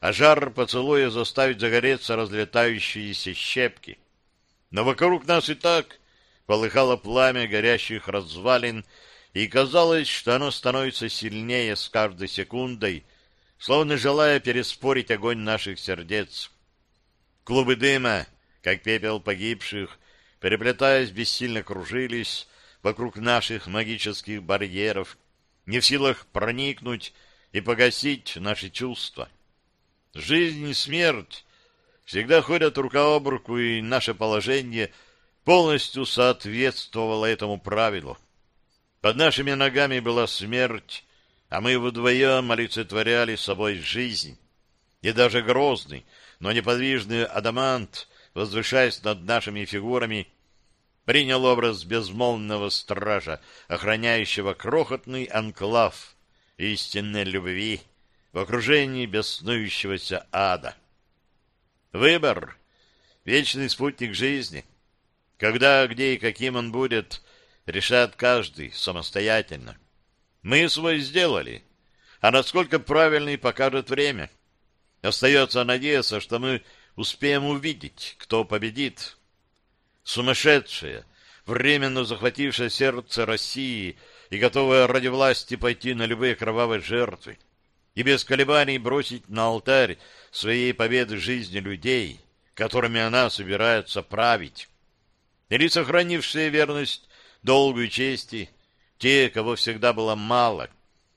а жар поцелуя заставить загореться разлетающиеся щепки. Но вокруг нас и так полыхало пламя горящих развалин, и казалось, что оно становится сильнее с каждой секундой, словно желая переспорить огонь наших сердец. Клубы дыма, как пепел погибших, переплетаясь, бессильно кружились вокруг наших магических барьеров, не в силах проникнуть и погасить наши чувства. Жизнь и смерть всегда ходят рука об руку, и наше положение полностью соответствовало этому правилу. Под нашими ногами была смерть, а мы вдвоем олицетворяли собой жизнь. И даже грозный, но неподвижный адамант, возвышаясь над нашими фигурами, принял образ безмолвного стража, охраняющего крохотный анклав истинной любви в окружении беснующегося ада. Выбор — вечный спутник жизни. Когда, где и каким он будет, решает каждый самостоятельно. Мы свой сделали. А насколько правильный покажет время. Остается надеяться, что мы успеем увидеть, кто победит. Сумасшедшая, временно захватившая сердце России и готовая ради власти пойти на любые кровавые жертвы и без колебаний бросить на алтарь своей победы жизни людей, которыми она собирается править, или сохранившие верность долгу и чести, те, кого всегда было мало,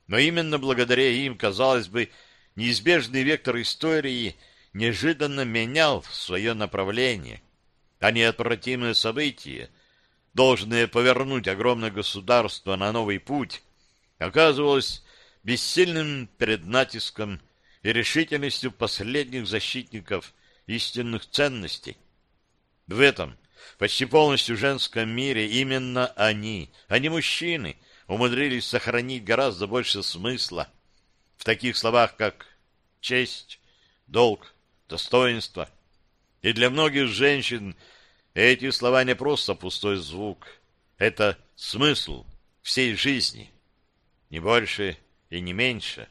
но именно благодаря им, казалось бы, неизбежный вектор истории неожиданно менял свое направление, а неотвратимые события, должные повернуть огромное государство на новый путь, оказывалось бессильным перед натиском и решительностью последних защитников истинных ценностей. В этом почти полностью женском мире именно они, а не мужчины, умудрились сохранить гораздо больше смысла в таких словах, как честь, долг, достоинство. И для многих женщин эти слова не просто пустой звук, это смысл всей жизни, не больше и не меньше.